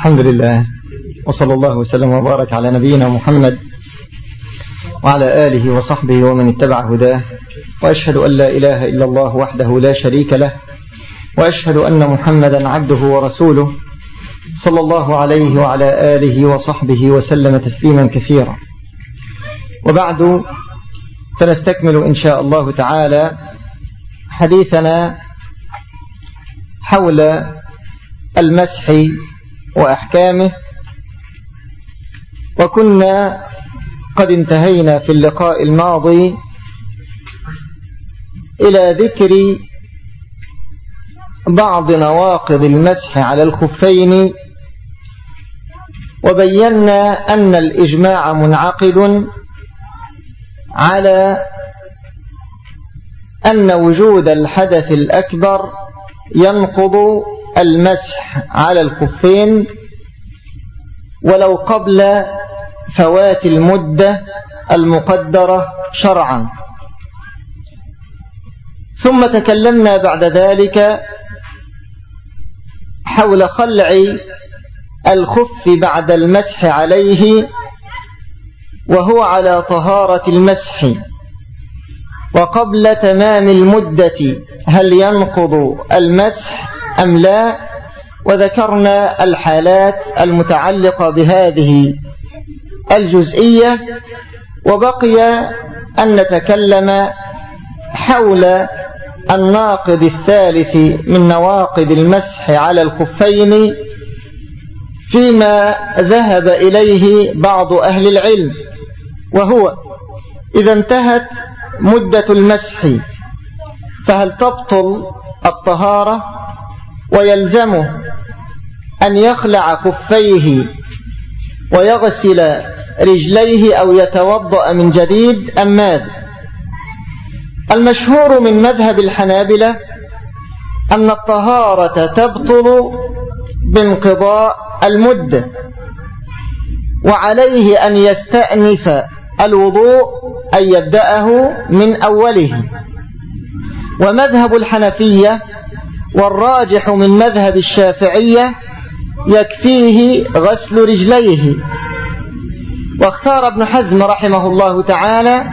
الحمد لله وصلى الله وسلم وبارك على نبينا محمد وعلى آله وصحبه ومن اتبع هداه وأشهد أن لا إله إلا الله وحده لا شريك له وأشهد أن محمدا عبده ورسوله صلى الله عليه وعلى آله وصحبه وسلم تسليما كثيرا. وبعد فنستكمل إن شاء الله تعالى حديثنا حول المسح وأحكامه. وكنا قد انتهينا في اللقاء الماضي إلى ذكر بعض نواقض المسح على الخفين وبينا أن الإجماع منعقد على أن وجود الحدث الأكبر ينقض المسح على الخفين ولو قبل فوات المدة المقدرة شرعا. ثم تكلمنا بعد ذلك حول خلع الخف بعد المسح عليه وهو على طهارة المسح وقبل تمام المدة هل ينقض المسح أم لا وذكرنا الحالات المتعلقة بهذه الجزئية وبقي أن نتكلم حول الناقض الثالث من نواقض المسح على الخفين فيما ذهب إليه بعض أهل العلم وهو إذا انتهت مدة المسح فهل تبطل الطهارة؟ ويلزمه أن يخلع كفيه ويغسل رجليه أو يتوضأ من جديد أم ماذا. المشهور من مذهب الحنابلة أن الطهارة تبطل بانقضاء المدة وعليه أن يستأنف الوضوء أن يبدأه من أوله. ومذهب الحنفية والراجح من مذهب الشافعية يكفيه غسل رجليه. واختار ابن حزم رحمه الله تعالى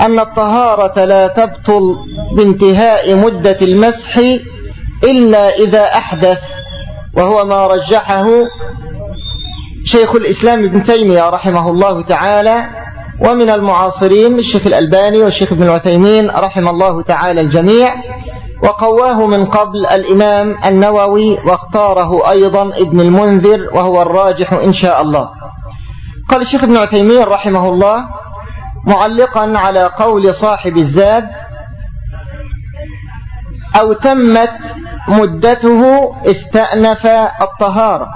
أن الطهارة لا تبطل بانتهاء مدة المسح إلا إذا أحدث وهو ما رجحه شيخ الإسلام ابن تيمية رحمه الله تعالى ومن المعاصرين الشيخ الألباني والشيخ ابن العثيمين رحم الله تعالى الجميع. وقواه من قبل الإمام النووي واختاره أيضا ابن المنذر وهو الراجح إن شاء الله. قال الشيخ ابن عثيمين رحمه الله معلقا على قول صاحب الزاد أو تمت مدته استأنف الطهارة.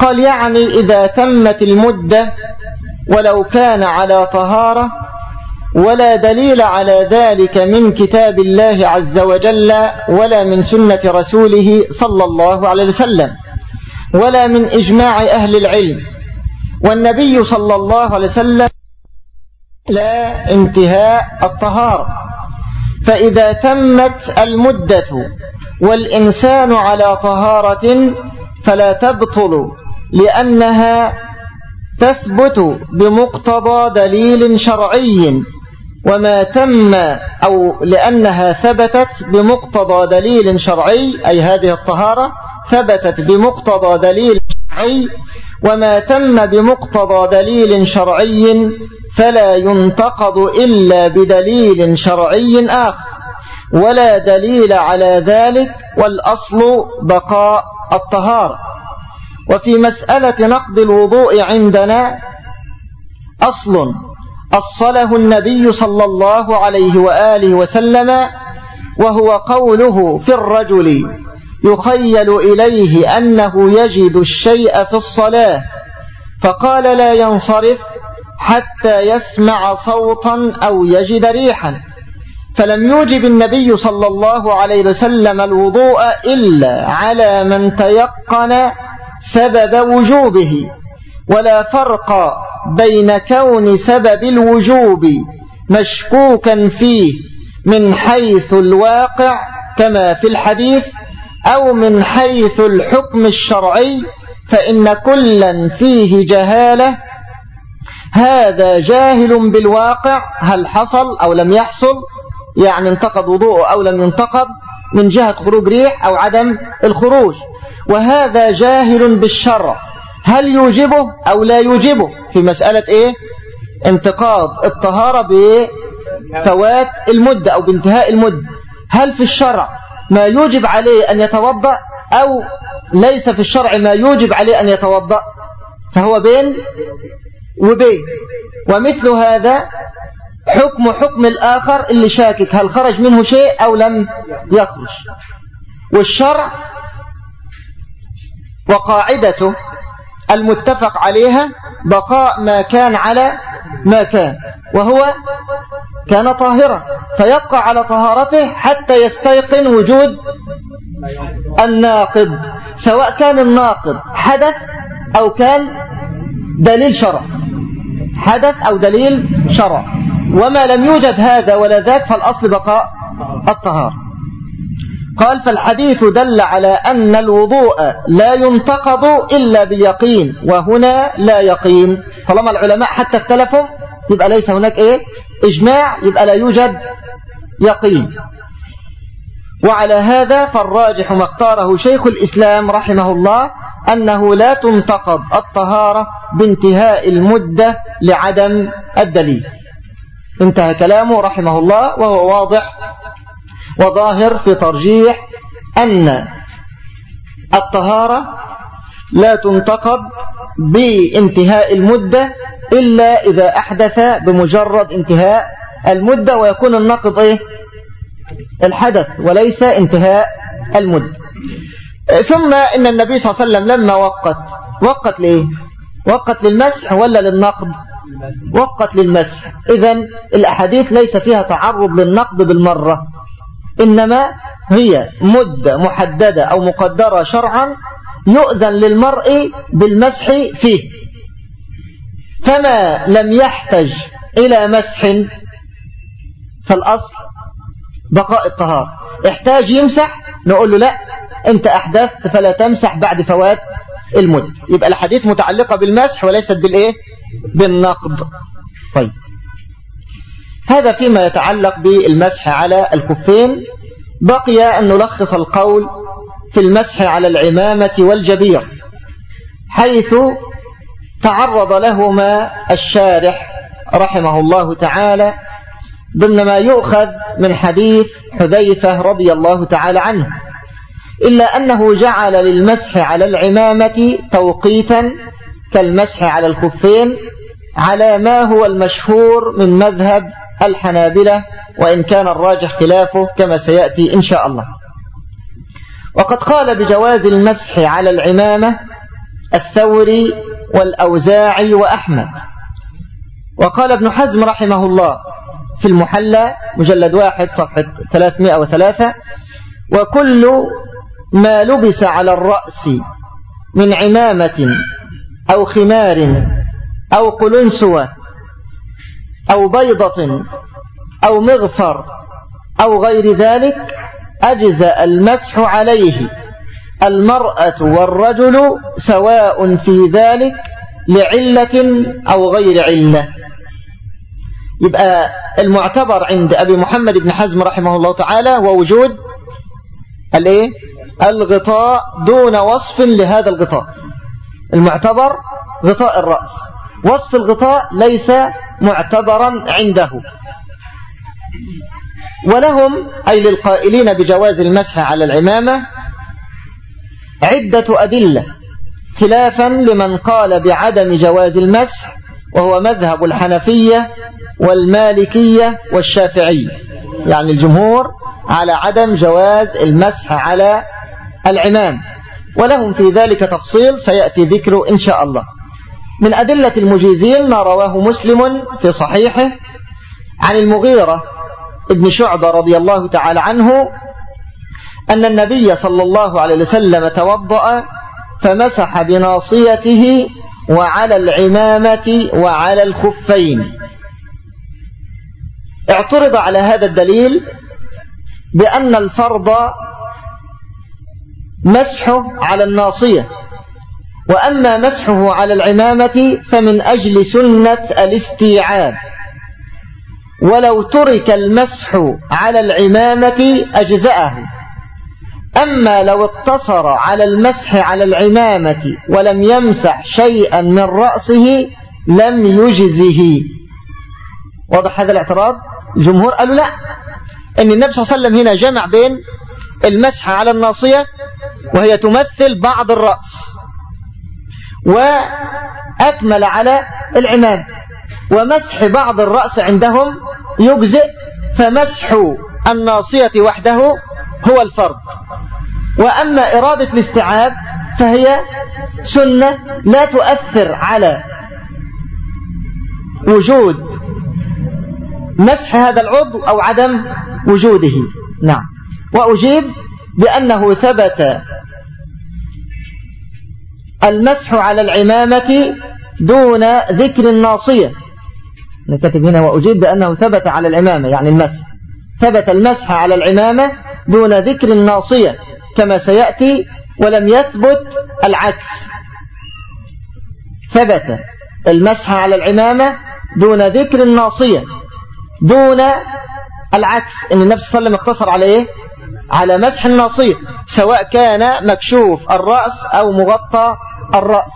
قال يعني إذا تمت المدة ولو كان على طهارة ولا دليل على ذلك من كتاب الله عز وجل ولا من سنة رسوله صلى الله عليه وسلم ولا من إجماع أهل العلم. والنبي صلى الله عليه وسلم لا انتهاء الطهارة. فإذا تمت المدة والإنسان على طهارة فلا تبطل لأنها تثبت بمقتضى دليل شرعي. وما تم أو لأنها ثبتت بمقتضى دليل شرعي أي هذه الطهارة ثبتت بمقتضى دليل شرعي وما تم بمقتضى دليل شرعي فلا ينتقض إلا بدليل شرعي آخر ولا دليل على ذلك والأصل بقاء الطهارة. وفي مسألة نقض الوضوء عندنا أصل أصله النبي صلى الله عليه وآله وسلم وهو قوله في الرجل يخيل إليه أنه يجد الشيء في الصلاة فقال لا ينصرف حتى يسمع صوتا أو يجد ريحا. فلم يوجب النبي صلى الله عليه وسلم الوضوء إلا على من تيقن سبب وجوبه ولا فرق بين كون سبب الوجوب مشكوكا فيه من حيث الواقع كما في الحديث أو من حيث الحكم الشرعي فإن كلا فيه جهالة. هذا جاهل بالواقع هل حصل أو لم يحصل؟ يعني انتقد وضوءه أو لم ينتقد من جهة خروج ريح أو عدم الخروج. وهذا جاهل بالشرع. هل يوجبه أو لا يوجبه في مسألة إيه؟ انتقاض الطهارة بفوات المدة أو بانتهاء المدة. هل في الشرع ما يوجب عليه أن يتوضأ أو ليس في الشرع ما يوجب عليه أن يتوضأ؟ فهو بين وبين. ومثل هذا حكم حكم الآخر اللي شاكك هل خرج منه شيء أو لم يخرج؟ والشرع وقاعدته المتفق عليها بقاء ما كان على ما كان وهو كان طاهرا فيبقى على طهارته حتى يستيقن وجود الناقض سواء كان الناقض حدث أو كان دليل شرع حدث أو دليل شرع وما لم يوجد هذا ولا ذاك فالأصل بقاء الطهارة. قال فالحديث دل على أن الوضوء لا ينتقض إلا باليقين وهنا لا يقين. طالما العلماء حتى اختلفوا يبقى ليس هناك إيه؟ إجماع يبقى لا يوجد يقين. وعلى هذا فالراجح ما اختاره شيخ الإسلام رحمه الله أنه لا تنتقض الطهارة بانتهاء المدة لعدم الدليل. انتهى كلامه رحمه الله وهو واضح وظاهر في ترجيح أن الطهارة لا تنتقض بانتهاء المدة إلا إذا أحدث بمجرد انتهاء المدة ويكون النقض إيه؟ الحدث وليس انتهاء المدة. ثم إن النبي صلى الله عليه وسلم لما وقت وقت ليه وقت للمسح ولا للنقض؟ وقت للمسح. إذا الأحاديث ليس فيها تعرض للنقض بالمرة. إنما هي مدة محددة أو مقدرة شرعا يؤذن للمرء بالمسح فيه. فما لم يحتج إلى مسح فالأصل بقاء الطهارة. احتاج يمسح نقول له لا أنت أحدثت فلا تمسح بعد فوات المد يبقى الحديث متعلقة بالمسح وليست بالإيه؟ بالنقض طيب. هذا فيما يتعلق بالمسح على الخفين بقي أن نلخص القول في المسح على العمامة والجبير حيث تعرض لهما الشارح رحمه الله تعالى ضمن ما يؤخذ من حديث حذيفة رضي الله تعالى عنه إلا أنه جعل للمسح على العمامة توقيتا كالمسح على الخفين على ما هو المشهور من مذهب الحنابلة وإن كان الراجح خلافه كما سيأتي إن شاء الله. وقد قال بجواز المسح على العمامة الثوري والأوزاعي وأحمد. وقال ابن حزم رحمه الله في المحلى مجلد واحد صفحة 303 وكل ما لبس على الرأس من عمامة أو خمار أو قلنسوة أو بيضة أو مغفر أو غير ذلك أجزأ المسح عليه. المرأة والرجل سواء في ذلك لعلة أو غير علة. يبقى المعتبر عند أبي محمد بن حزم رحمه الله تعالى هو وجود الإيه؟ الغطاء دون وصف لهذا الغطاء. المعتبر غطاء الرأس. وصف الغطاء ليس معتبرا عنده. ولهم أي للقائلين بجواز المسح على العمامة عدة أدلة خلافا لمن قال بعدم جواز المسح وهو مذهب الحنفية والمالكية والشافعية. يعني الجمهور على عدم جواز المسح على العمام. ولهم في ذلك تفصيل سيأتي ذكره إن شاء الله. من أدلة المجيزين ما رواه مسلم في صحيحه عن المغيرة ابن شعبة رضي الله تعالى عنه أن النبي صلى الله عليه وسلم توضأ فمسح بناصيته وعلى العمامة وعلى الخفين. اعترض على هذا الدليل بأن الفرض مسحه على الناصية. وأما مسحه على العمامة فمن أجل سنة الاستيعاب. ولو ترك المسح على العمامة أجزأه. أما لو اقتصر على المسح على العمامة ولم يمسح شيئا من رأسه لم يجزه. واضح هذا الاعتراض؟ الجمهور قالوا لا. إن النبي صلى الله عليه وسلم هنا جمع بين المسح على الناصية وهي تمثل بعض الرأس. وأكمل على العمام ومسح بعض الرأس عندهم يجزئ فمسح الناصية وحده هو الفرض. وأما إرادة الاستيعاب فهي سنة لا تؤثر على وجود مسح هذا العضو أو عدم وجوده. نعم. وأجيب بأنه ثبت المسح على العمامة دون ذكر الناصية. نكتب هنا وأجيب بأنه ثبت على العمامة يعني المسح. ثبت المسح على العمامة دون ذكر الناصية كما سيأتي ولم يثبت العكس. ثبت المسح على العمامة دون ذكر الناصية دون العكس. إن النبي صلى الله عليه وسلم اقتصر على إيه؟ على مسح الناصية سواء كان مكشوف الرأس أو مغطى الرأس.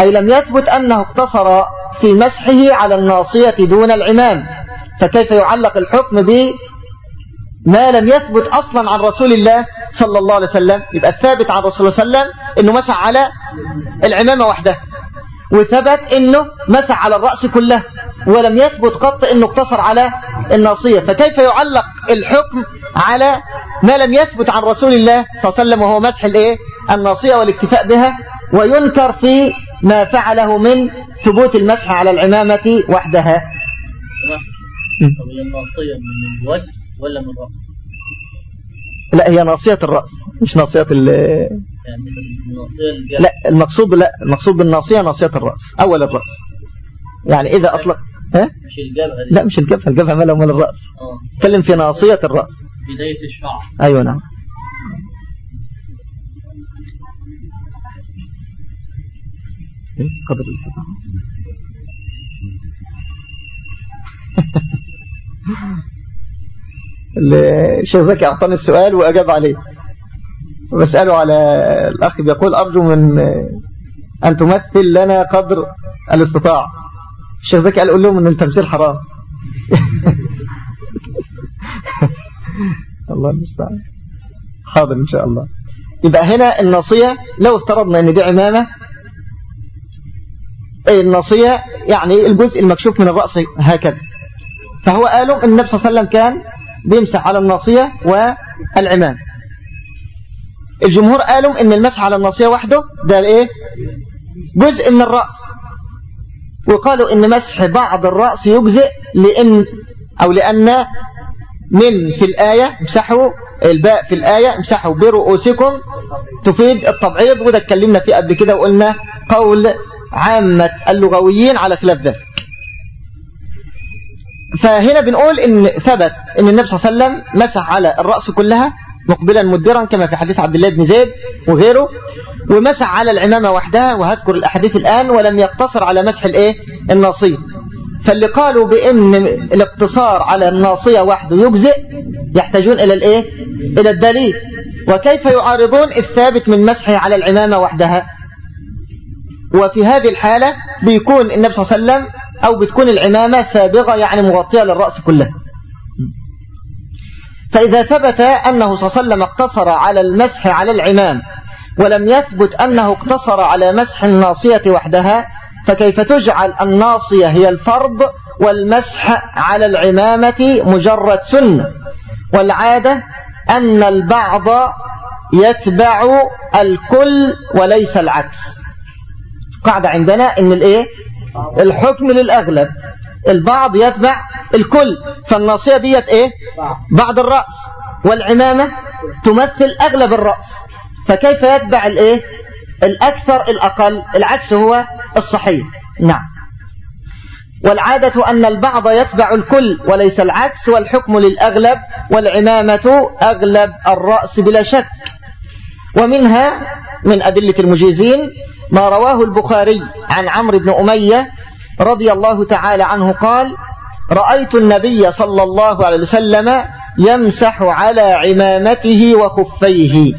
أي لم يثبت أنه اقتصر في مسحه على الناصية دون العمام. فكيف يعلق الحكم به ما لم يثبت أصلا عن رسول الله صلى الله عليه وسلم؟ يبقى الثابت عن رسول الله صلى الله عليه وسلم أنه مسح على العمامة وحده. وثبت أنه مسح على الرأس كله ولم يثبت قط أنه اقتصر على الناصية. فكيف يعلق الحكم على ما لم يثبت عن رسول الله صلى الله عليه وسلم وهو مسح الإيه؟ الناصية والاكتفاء بها وينكر في ما فعله من ثبوت المسح على العمامة وحدها. طب هي الناصية من الوجه ولا من الرأس لا هي ناصية الرأس مش ناصية ال يعني لا المقصود لا المقصود بالناصية ناصية الرأس أول الرأس. يعني إذا أطلق ها؟ مش الجبهة لا مش الجبهة الجبهة مالها ومال الرأس. تكلم في ناصية الرأس. بداية الشعر. أيوة نعم. قدر الإستطاعة. الشيخ زكي أعطاني السؤال وأجاب عليه. بسأله على الأخ بيقول أرجو من أن تمثل لنا قدر الإستطاعة. الشيخ زكي قال قول لهم أن التمثيل حرام. الله المستعان. حاضر إن شاء الله. يبقى هنا الناصية لو افترضنا أن دي عمامة الناصية يعني الجزء المكشوف من الرأس هكذا. فهو قالوا النبي صلى الله عليه وسلم كان بيمسح على الناصية والعمام. الجمهور قالوا إن المسح على الناصية وحده ده إيه؟ جزء من الرأس. وقالوا إن مسح بعض الرأس يجزئ لأن أو لأن من في الآية امسحوا الباء في الآية امسحوا برؤوسكم تفيد التبعيض وده اتكلمنا فيه قبل كده وقلنا قول عامة اللغويين على خلاف ذلك. فهنا بنقول إن ثبت إن النبي صلى الله عليه وسلم مسح على الرأس كلها مقبلا مدبرا كما في حديث عبد الله بن زيد وغيره ومسح على العمامة وحدها وهذكر الأحاديث الآن ولم يقتصر على مسح الإيه؟ الناصية. فاللي قالوا بأن الاقتصار على الناصية وحده يجزئ يحتاجون إلى الإيه؟ إلى الدليل. وكيف يعارضون الثابت من مسحه على العمامة وحدها؟ وفي هذه الحالة بيكون النبي صلى الله عليه وسلم أو بتكون العمامة سابغة يعني مغطية للرأس كله. فإذا ثبت أنه صلى الله عليه وسلم اقتصر على المسح على العمام ولم يثبت أنه اقتصر على مسح الناصية وحدها فكيف تجعل الناصية هي الفرض والمسح على العمامة مجرد سنة؟ والعادة أن البعض يتبع الكل وليس العكس. قاعدة عندنا أن الإيه؟ الحكم للأغلب. البعض يتبع الكل. فالناصية ديت إيه؟ بعض الرأس. والعمامة تمثل أغلب الرأس. فكيف يتبع الإيه؟ الأكثر الأقل؟ العكس هو الصحيح. نعم. والعادة أن البعض يتبع الكل وليس العكس والحكم للأغلب والعمامة أغلب الرأس بلا شك. ومنها من أدلة المجيزين ما رواه البخاري عن عمرو بن أمية رضي الله تعالى عنه قال رأيت النبي صلى الله عليه وسلم يمسح على عمامته وخفيه.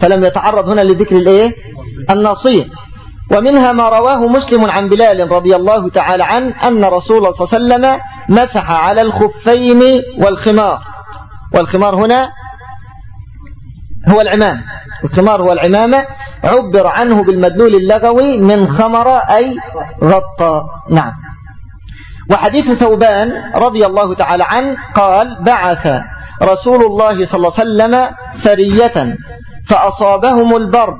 فلم يتعرض هنا لذكر الإيه؟ الناصية ومنها ما رواه مسلم عن بلال رضي الله تعالى عنه أن رسول الله صلى الله عليه وسلم مسح على الخفين والخمار. والخمار هنا هو العمام الخمار هو العمامة. عبر عنه بالمدلول اللغوي من خمر أي غطى. نعم. وحديث ثوبان رضي الله تعالى عنه قال بعث رسول الله صلى الله عليه وسلم سرية فأصابهم البرد.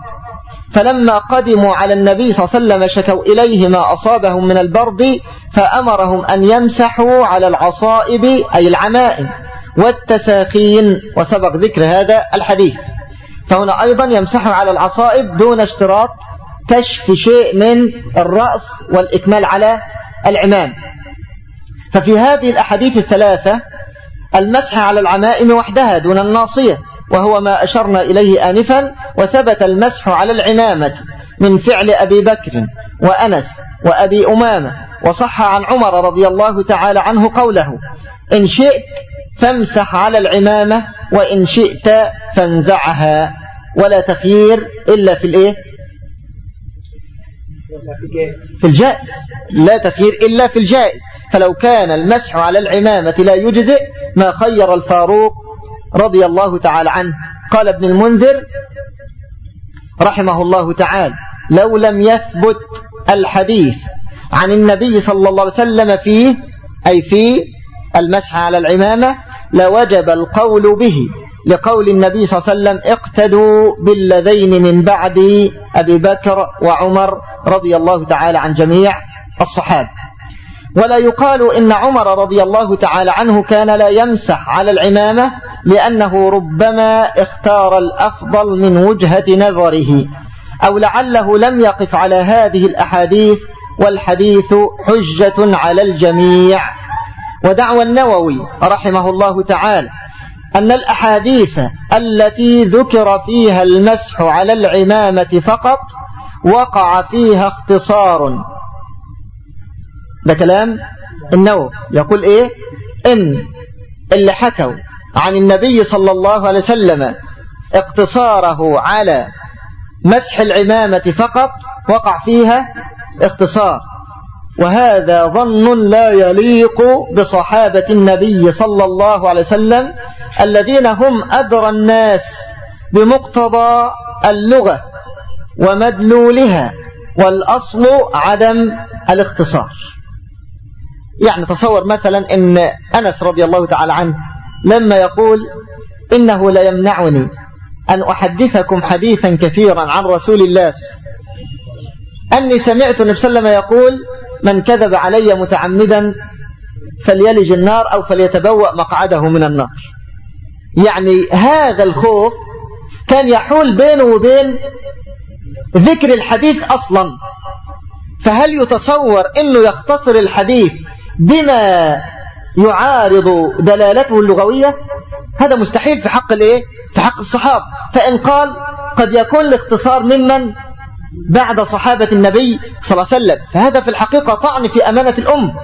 فلما قدموا على النبي صلى الله عليه وسلم شكوا إليه ما أصابهم من البرد فأمرهم أن يمسحوا على العصائب أي العمائم والتساخين وسبق ذكر هذا الحديث. فهنا أيضا يمسحوا على العصائب دون اشتراط كشف شيء من الرأس والإكمال على العمام. ففي هذه الأحاديث الثلاثة المسح على العمائم وحدها دون الناصية وهو ما أشرنا إليه آنفا وثبت المسح على العمامة من فعل أبي بكر وأنس وأبي أمامة وصح عن عمر رضي الله تعالى عنه قوله إن شئت فامسح على العمامة وإن شئت فانزعها. ولا تخيير إلا في الإيه؟ في الجائز. لا تخيير إلا في الجائز. فلو كان المسح على العمامة لا يجزئ ما خير الفاروق رضي الله تعالى عنه. قال ابن المنذر رحمه الله تعالى لو لم يثبت الحديث عن النبي صلى الله عليه وسلم فيه أي في المسح على العمامة لوجب القول به لقول النبي صلى الله عليه وسلم اقتدوا بالذين من بعد أبي بكر وعمر رضي الله تعالى عن جميع الصحابة. ولا يقال إن عمر رضي الله تعالى عنه كان لا يمسح على العمامة لأنه ربما اختار الأفضل من وجهة نظره أو لعله لم يقف على هذه الأحاديث والحديث حجة على الجميع. ودعوى النووي رحمه الله تعالى أن الأحاديث التي ذكر فيها المسح على العمامة فقط وقع فيها اختصار. ده كلام النووي. يقول إيه؟ إن اللي حكوا عن النبي صلى الله عليه وسلم اقتصاره على مسح العمامة فقط وقع فيها اختصار. وهذا ظن لا يليق بصحابة النبي صلى الله عليه وسلم الذين هم أدرى الناس بمقتضى اللغة ومدلولها والأصل عدم الاختصار. يعني تصور مثلا إن أنس رضي الله تعالى عنه لما يقول إنه لا يمنعني أن أحدثكم حديثا كثيرا عن رسول الله. أني سمعت النبي صلى الله عليه وسلم يقول من كذب علي متعمدا فليلج النار أو فليتبوأ مقعده من النار. يعني هذا الخوف كان يحول بينه وبين ذكر الحديث أصلا. فهل يتصور أنه يختصر الحديث بما يعارض دلالته اللغوية؟ هذا مستحيل في حق الإيه؟ في حق الصحابة. فإن قال قد يكون الاختصار ممن بعد صحابة النبي صلى الله عليه وسلم. فهذا في الحقيقة طعن في أمانة الأم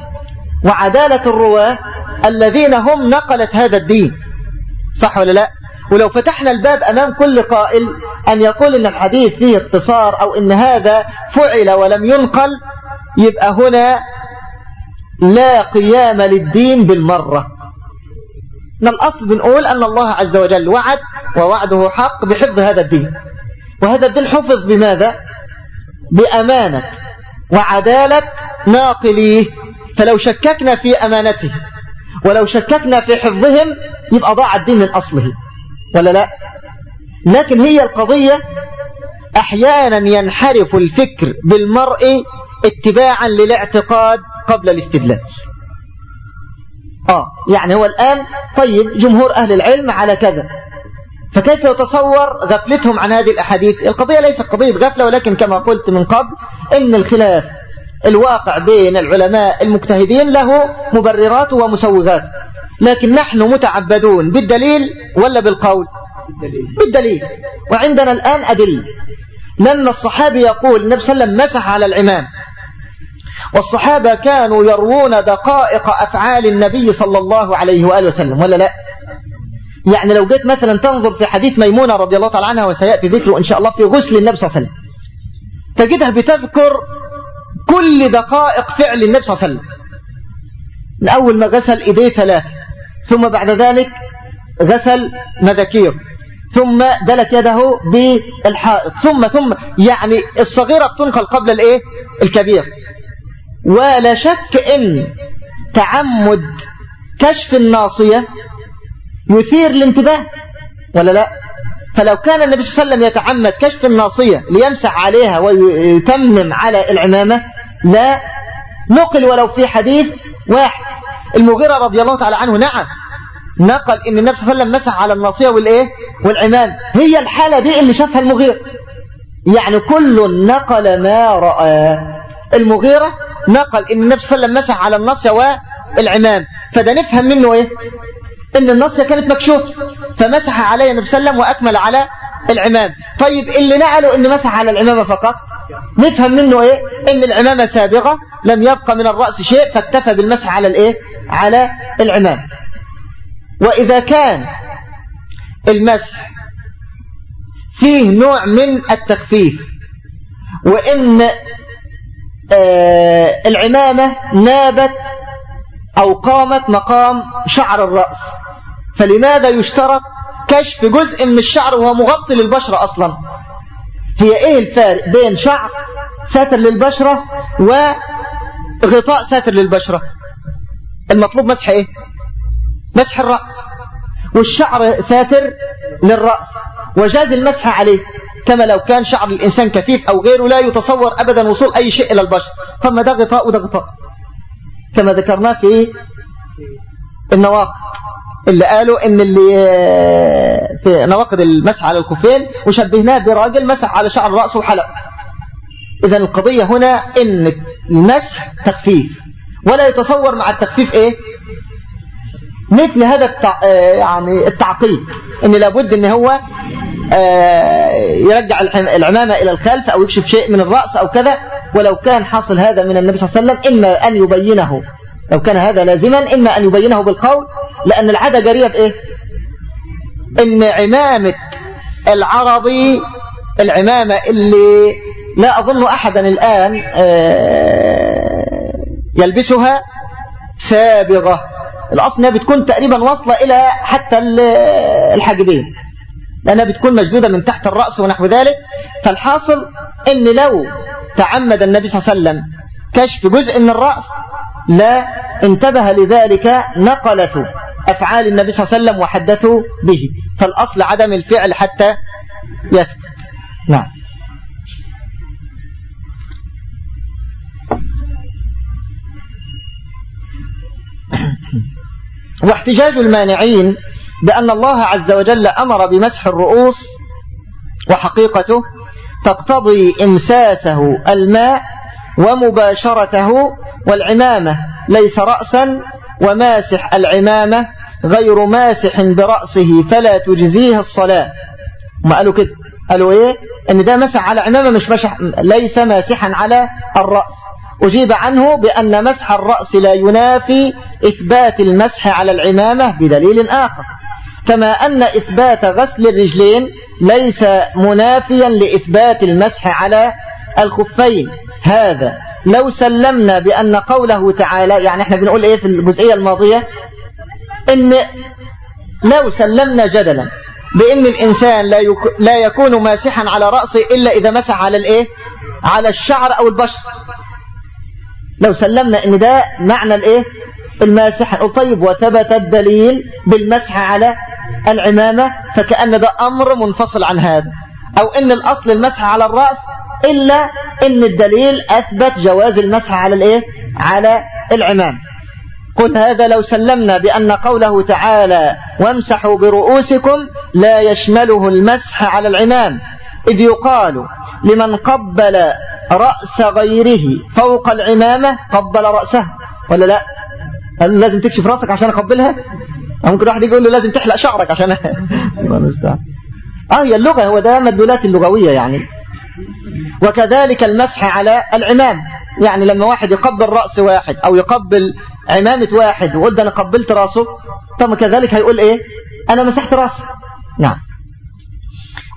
وعدالة الرواة الذين هم نقلت هذا الدين. صح ولا لا؟ ولو فتحنا الباب أمام كل قائل أن يقول إن الحديث فيه اختصار أو إن هذا فعل ولم ينقل يبقى هنا لا قيام للدين بالمرة. من الأصل بنقول أن الله عز وجل وعد ووعده حق بحفظ هذا الدين. وهذا الدين حفظ بماذا؟ بأمانة وعدالة ناقليه. فلو شككنا في أمانته ولو شككنا في حفظهم يبقى ضاع الدين من أصله. ولا لا؟ لكن هي القضية أحيانا ينحرف الفكر بالمرء اتباعا للاعتقاد قبل الاستدلال. آه يعني هو الآن طيب جمهور أهل العلم على كذا. فكيف يتصور غفلتهم عن هذه الأحاديث؟ القضية ليست قضية غفلة ولكن كما قلت من قبل إن الخلاف الواقع بين العلماء المجتهدين له مبررات ومسوغات لكن نحن متعبدون بالدليل ولا بالقول؟ بالدليل. وعندنا الآن أدلة. لما الصحابي يقول النبي صلى الله عليه وسلم مسح على العمام والصحابة كانوا يروون دقائق أفعال النبي صلى الله عليه وآله وسلم ولا لا؟ يعني لو جيت مثلا تنظر في حديث ميمونة رضي الله تعالى عنها وسيأتي ذكره إن شاء الله في غسل النبي صلى الله عليه وسلم. تجدها بتذكر كل دقائق فعل النبي صلى الله عليه وسلم. من أول ما غسل إيديه ثلاثة ثم بعد ذلك غسل مذاكير ثم دلك يده بالحائط ثم ثم يعني الصغيرة بتنقل قبل الإيه؟ الكبير. ولا شك إن تعمد كشف الناصية يثير الانتباه ولا لا؟ فلو كان النبي صلى الله عليه وسلم يتعمد كشف الناصية ليمسح عليها ويتمم على العمامة لا. نقل ولو في حديث واحد. المغيرة رضي الله تعالى عنه نعم. نقل إن النبي صلى الله عليه وسلم مسح على الناصية والإيه؟ والعمام. هي الحالة دي اللي شافها المغيرة. يعني كل نقل ما رأى. المغيرة نقل إن النبي صلى الله عليه وسلم مسح على الناصية والعمام. فده نفهم منه إيه؟ إن الناصية كانت مكشوفة. فمسح عليها النبي صلى الله عليه وسلم وأكمل على العمام طيب اللي نقلوا ان مسح على العمامة فقط. نفهم منه إيه؟ إن العمامة سابغة لم يبقى من الرأس شيء فاكتفى بالمسح على الإيه؟ على العمام وإذا كان المسح فيه نوع من التخفيف وإن آه العمامة نابت أو قامت مقام شعر الرأس فلماذا يشترط كشف جزء من الشعر وهو مغطي للبشرة أصلا؟ هي إيه الفارق بين شعر ساتر للبشرة وغطاء ساتر للبشرة؟ المطلوب مسح إيه؟ مسح الرأس. والشعر ساتر للرأس. وجاز المسح عليه كما لو كان شعر الإنسان كثيف أو غيره لا يتصور أبدا وصول أي شيء إلى البشر. ثم ده غطاء وده غطاء. كما ذكرناه في النواقض اللي قالوا إن اللي في نواقض المسح على الخفين وشبهناه براجل مسح على شعر رأسه وحلق. إذا القضية هنا إن المسح تخفيف. ولا يتصور مع التخفيف إيه؟ مثل هذا التع... يعني التعقيد. إن لابد إن هو يرجع العمامة إلى الخلف أو يكشف شيء من الرأس أو كذا. ولو كان حاصل هذا من النبي صلى الله عليه وسلم إما أن يبينه. لو كان هذا لازما إما أن يبينه بالقول لأن العادة جارية بايه إن عمامة العربي العمامة اللي لا أظن أحدا الآن يلبسها سابغة. الأصل أنها بتكون تقريبا واصلة إلى حتى الحاجبين. لأنها بتكون مشدودة من تحت الرأس ونحو ذلك. فالحاصل أن لو تعمد النبي صلى الله عليه وسلم كشف جزء من الرأس لا انتبه لذلك نقلة أفعال النبي صلى الله عليه وسلم وحدثوا به. فالأصل عدم الفعل حتى يثبت. نعم. واحتجاج المانعين بأن الله عز وجل أمر بمسح الرؤوس وحقيقته تقتضي إمساسه الماء ومباشرته والعمامة. ليس رأسا وماسح العمامة غير ماسح برأسه فلا تجزيه الصلاة. ما قالوا كده. قالوا إيه؟ إن ده مسح على عمامة مش مسح ليس ماسحا على الرأس. أجيب عنه بأن مسح الرأس لا ينافي إثبات المسح على العمامة بدليل آخر. كما أن إثبات غسل الرجلين ليس منافيا لإثبات المسح على الخفين. هذا لو سلمنا بأن قوله تعالى يعني إحنا بنقول إيه في الجزئية الماضية؟ إن لو سلمنا جدلا بأن الإنسان لا, يك... لا يكون ماسحا على رأسه إلا إذا مسح على الإيه؟ على الشعر أو البشر. لو سلمنا إن ده معنى الإيه؟ الماسح نقول طيب وثبت الدليل بالمسح على العمامة فكأن ده أمر منفصل عن هذا. أو إن الأصل المسح على الرأس إلا إن الدليل أثبت جواز المسح على الإيه؟ على العمام. قل هذا لو سلمنا بأن قوله تعالى وامسحوا برؤوسكم لا يشمله المسح على العمام إذ يقال لمن قبل رأس غيره فوق العمامة قبل رأسه ولا لا؟ لازم تكشف رأسك عشان أقبلها؟ ممكن واحد يقول له لازم تحلق شعرك عشان آه هي اللغة هو ده مدلولات اللغوية يعني. وكذلك المسح على العمام. يعني لما واحد يقبل رأس واحد أو يقبل عمامة واحد ده أنا قبلت رأسه طب كذلك هيقول إيه؟ أنا مسحت رأسه نعم.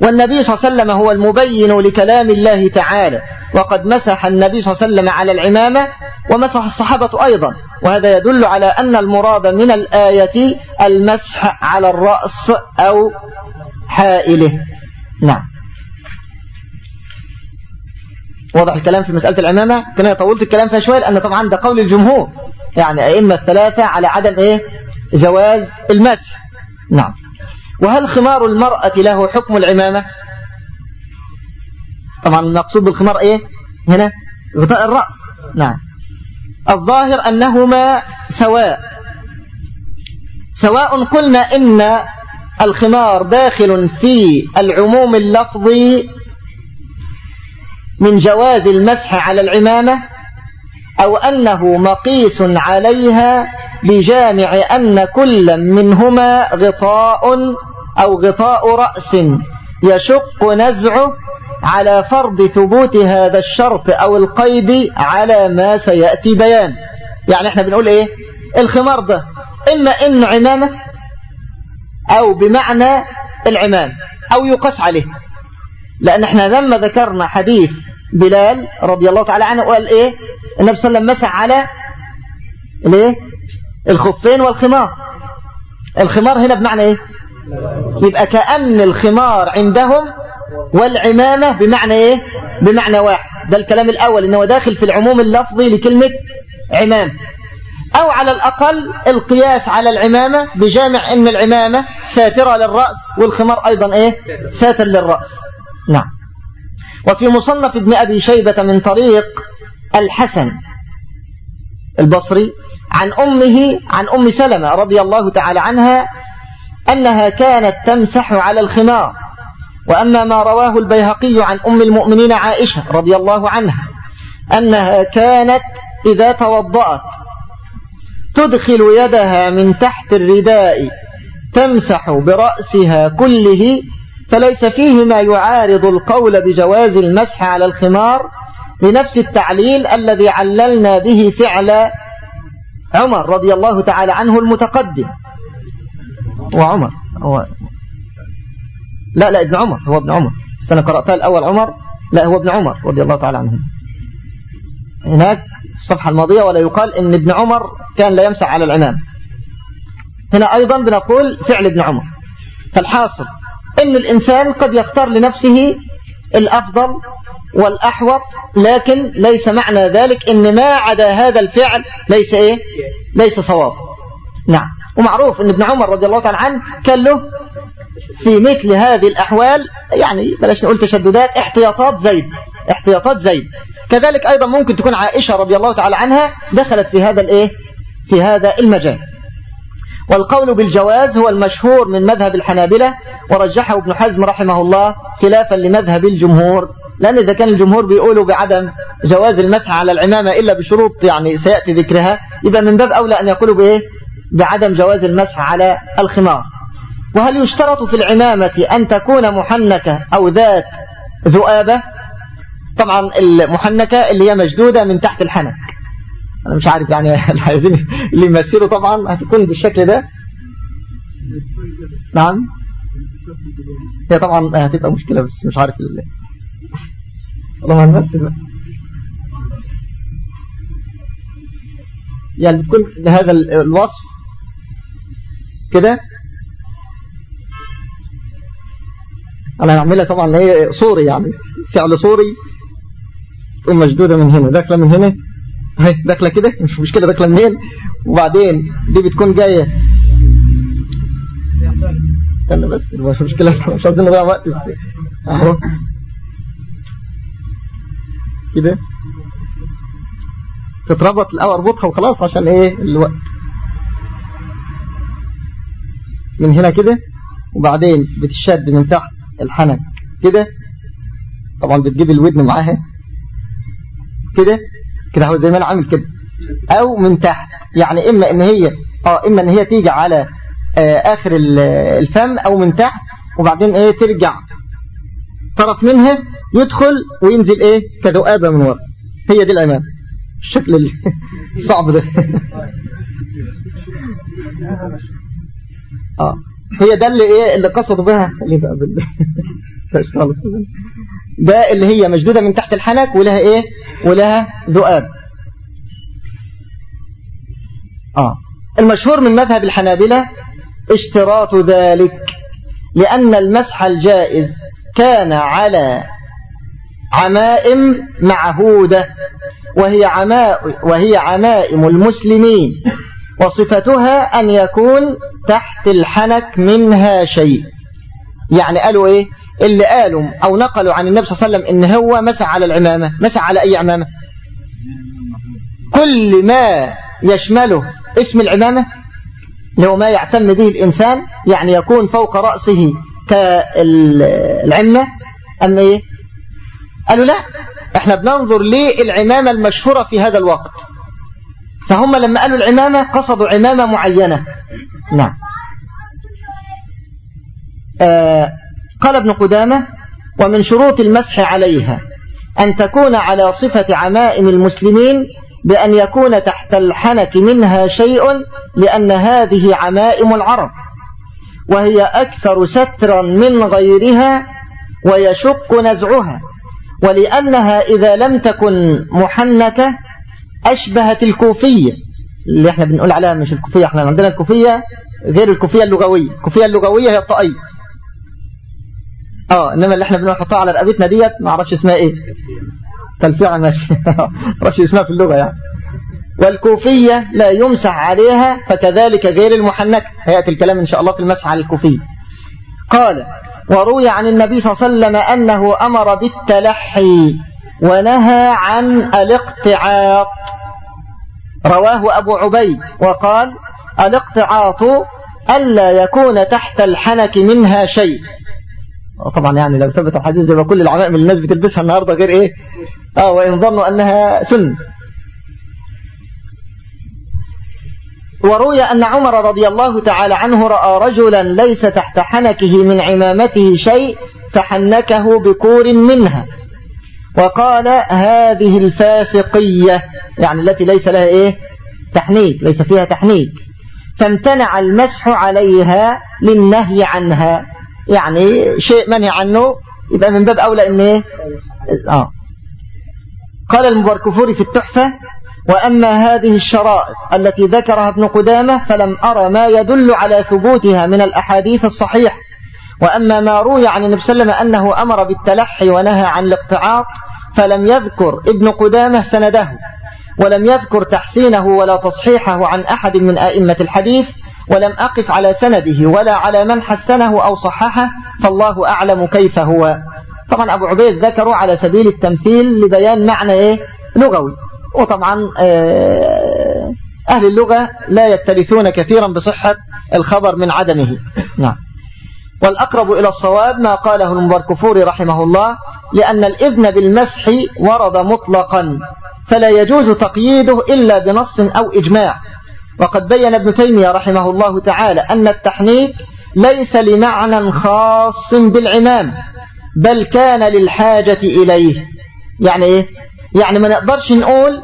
والنبي صلى الله عليه وسلم هو المبين لكلام الله تعالى. وقد مسح النبي صلى الله عليه وسلم على العمامة ومسح الصحابة أيضا. وهذا يدل على أن المراد من الآية المسح على الرأس أو حائله. نعم. واضح الكلام في مسألة العمامة؟ كنا طولت الكلام فيها شوية لأن طبعا ده قول الجمهور. يعني أئمة الثلاثة على عدم إيه؟ جواز المسح. نعم. وهل خمار المرأة له حكم العمامة؟ طبعا المقصود بالخمار إيه؟ هنا غطاء الرأس. نعم. الظاهر أنهما سواء. سواء قلنا إن الخمار داخل في العموم اللفظي من جواز المسح على العمامة أو أنه مقيس عليها بجامع أن كل منهما غطاء أو غطاء رأس يشق نزعه على فرض ثبوت هذا الشرط أو القيد على ما سيأتي بيان. يعني إحنا بنقول إيه؟ الخمار ده. إما إنه عمامة أو بمعنى العمام أو يقاس عليه. لأن إحنا لما ذكرنا حديث بلال رضي الله تعالى عنه قال إيه؟ النبي صلى الله عليه وسلم مسح على الإيه؟ الخفين والخمار. الخمار هنا بمعنى إيه؟ يبقى كأن الخمار عندهم والعمامة بمعنى إيه؟ بمعنى واحد. ده الكلام الأول إنه داخل في العموم اللفظي لكلمة عمام. أو على الأقل القياس على العمامة بجامع إن العمامة ساترة للرأس والخمار أيضا إيه؟ ساتر للرأس. نعم. وفي مصنف ابن أبي شيبة من طريق الحسن البصري عن أمه عن أم سلمة رضي الله تعالى عنها أنها كانت تمسح على الخمار. وأما ما رواه البيهقي عن أم المؤمنين عائشة رضي الله عنها أنها كانت إذا توضأت تدخل يدها من تحت الرداء تمسح برأسها كله فليس فيه ما يعارض القول بجواز المسح على الخمار لنفس التعليل الذي عللنا به فعل عمر رضي الله تعالى عنه المتقدم. وعمر هو لا لا ابن عمر هو ابن عمر. السنة قرأتها الأول عمر لا هو ابن عمر رضي الله تعالى عنه. هناك الصفحة الماضية ولا يقال إن ابن عمر كان لا يمسح على العمام هنا أيضا بنقول فعل ابن عمر. فالحاصل إن الإنسان قد يختار لنفسه الأفضل والأحوط لكن ليس معنى ذلك إن ما عدا هذا الفعل ليس إيه؟ ليس صواب. نعم. ومعروف إن ابن عمر رضي الله تعالى عنه كان له في مثل هذه الأحوال يعني بلاش نقول تشددات احتياطات زيد احتياطات زيد. كذلك أيضا ممكن تكون عائشة رضي الله تعالى عنها دخلت في هذا الإيه؟ في هذا المجال. والقول بالجواز هو المشهور من مذهب الحنابلة ورجحه ابن حزم رحمه الله خلافا لمذهب الجمهور. لأن إذا كان الجمهور بيقولوا بعدم جواز المسح على العمامة إلا بشروط يعني سيأتي ذكرها يبقى من باب أولى أن يقولوا بإيه؟ بعدم جواز المسح على الخمار. وهل يشترط في العمامة أن تكون محنكة أو ذات ذؤابة؟ طبعا المحنكة اللي هي مشدودة من تحت الحنك. أنا مش عارف يعني عايزين اللي يمثله طبعا هتكون بالشكل ده. نعم. هي طبعا هتبقى مشكلة بس مش عارف اللي. والله ما نمثل يعني بتكون بهذا الوصف كده. أنا هعملها طبعا هي صوري يعني فعل صوري تقوم مشدودة من هنا. داخلة من هنا. اهي داخلة كده. مش مشكلة داخلة منين وبعدين دي بتكون جاية. استنى بس مش مشكلة. مش عايزين نضيع وقت. أهو. كده. تتربط الأول أربطها وخلاص عشان إيه؟ الوقت. من هنا كده. وبعدين بتشد من تحت الحنك كده. طبعا بتجيب الودن معاها. كده كده هو زي ما أنا عامل كده. أو من تحت. يعني إما إن هي آه إما إن هي تيجي على آه آخر الفم أو من تحت وبعدين إيه ترجع طرف منها يدخل وينزل إيه كذؤابة من ورا. هي دي العمامة الشكل الصعب ده. آه. هي ده اللي إيه اللي قصدوا بها. اللي بقى بال... خالص. ده اللي هي مشدودة من تحت الحنك ولها إيه ولها ذؤاب. آه. المشهور من مذهب الحنابلة اشتراط ذلك لأن المسح الجائز كان على عمائم معهودة وهي, عماء وهي عمائم المسلمين وصفتها أن يكون تحت الحنك منها شيء. يعني قالوا إيه؟ اللي قالوا أو نقلوا عن النبي صلى الله عليه وسلم إن هو مسح على العمامة مسح على أي عمامة؟ كل ما يشمله اسم العمامة لو ما يعتم به الإنسان يعني يكون فوق رأسه كالعمة أما إيه؟ قالوا لا إحنا بننظر للعمامة المشهورة في هذا الوقت. فهم لما قالوا العمامة قصدوا عمامة معينة. نعم. آه قال ابن قدامة ومن شروط المسح عليها أن تكون على صفة عمائم المسلمين بأن يكون تحت الحنك منها شيء لأن هذه عمائم العرب وهي أكثر سترا من غيرها ويشق نزعها ولأنها إذا لم تكن محنكة أشبهت الكوفية. اللي إحنا بنقول عليها مش الكوفية إحنا عندنا الكوفية غير الكوفية اللغوية الكوفية اللغوية هي الطاقية آه إنما اللي إحنا بنحطها على رقبتنا ديت ما أعرفش اسمها إيه. تلفيعة ماشي. ما أعرفش اسمها في اللغة يعني. والكوفية لا يمسح عليها فكذلك غير المحنكة هيأتي الكلام إن شاء الله في المسح على الكوفية قال وروي عن النبي صلى الله عليه وسلم أنه أمر بالتلحي ونهى عن الاقتعاط. رواه أبو عبيد وقال الاقتعاط ألا يكون تحت الحنك منها شيء. طبعا يعني لو ثبت الحديث ما كل العمائم اللي الناس بتلبسها النهاردة غير إيه؟ آه وإن ظنوا أنها سنة. وروي أن عمر رضي الله تعالى عنه رأى رجلا ليس تحت حنكه من عمامته شيء فحنكه بكور منها. وقال هذه الفاسقية يعني التي ليس لها إيه؟ تحنيك ليس فيها تحنيك. فامتنع المسح عليها للنهي عنها. يعني شيء منهي عنه يبقى من باب أولى إن إيه آه. قال المباركفوري في التحفة وأما هذه الشرائط التي ذكرها ابن قدامة فلم أرى ما يدل على ثبوتها من الأحاديث الصحيح وأما ما روي عن النبي صلى الله عليه وسلم أنه أمر بالتلحي ونهى عن الاقتعاط فلم يذكر ابن قدامة سنده ولم يذكر تحسينه ولا تصحيحه عن أحد من آئمة الحديث ولم أقف على سنده ولا على من حسنه أو صححه فالله أعلم كيف هو. طبعا أبو عبيد ذكروا على سبيل التمثيل لبيان معنى إيه؟ لغوي. وطبعا آه، أهل اللغة لا يتلثون كثيرا بصحة الخبر من عدمه. نعم. والأقرب إلى الصواب ما قاله المباركفوري رحمه الله لأن الإذن بالمسح ورد مطلقا فلا يجوز تقييده إلا بنص أو إجماع. وقد بين ابن تيمية رحمه الله تعالى أن التحنيك ليس لمعنى خاص بالعمام بل كان للحاجة إليه. يعني إيه؟ يعني ما نقدرش نقول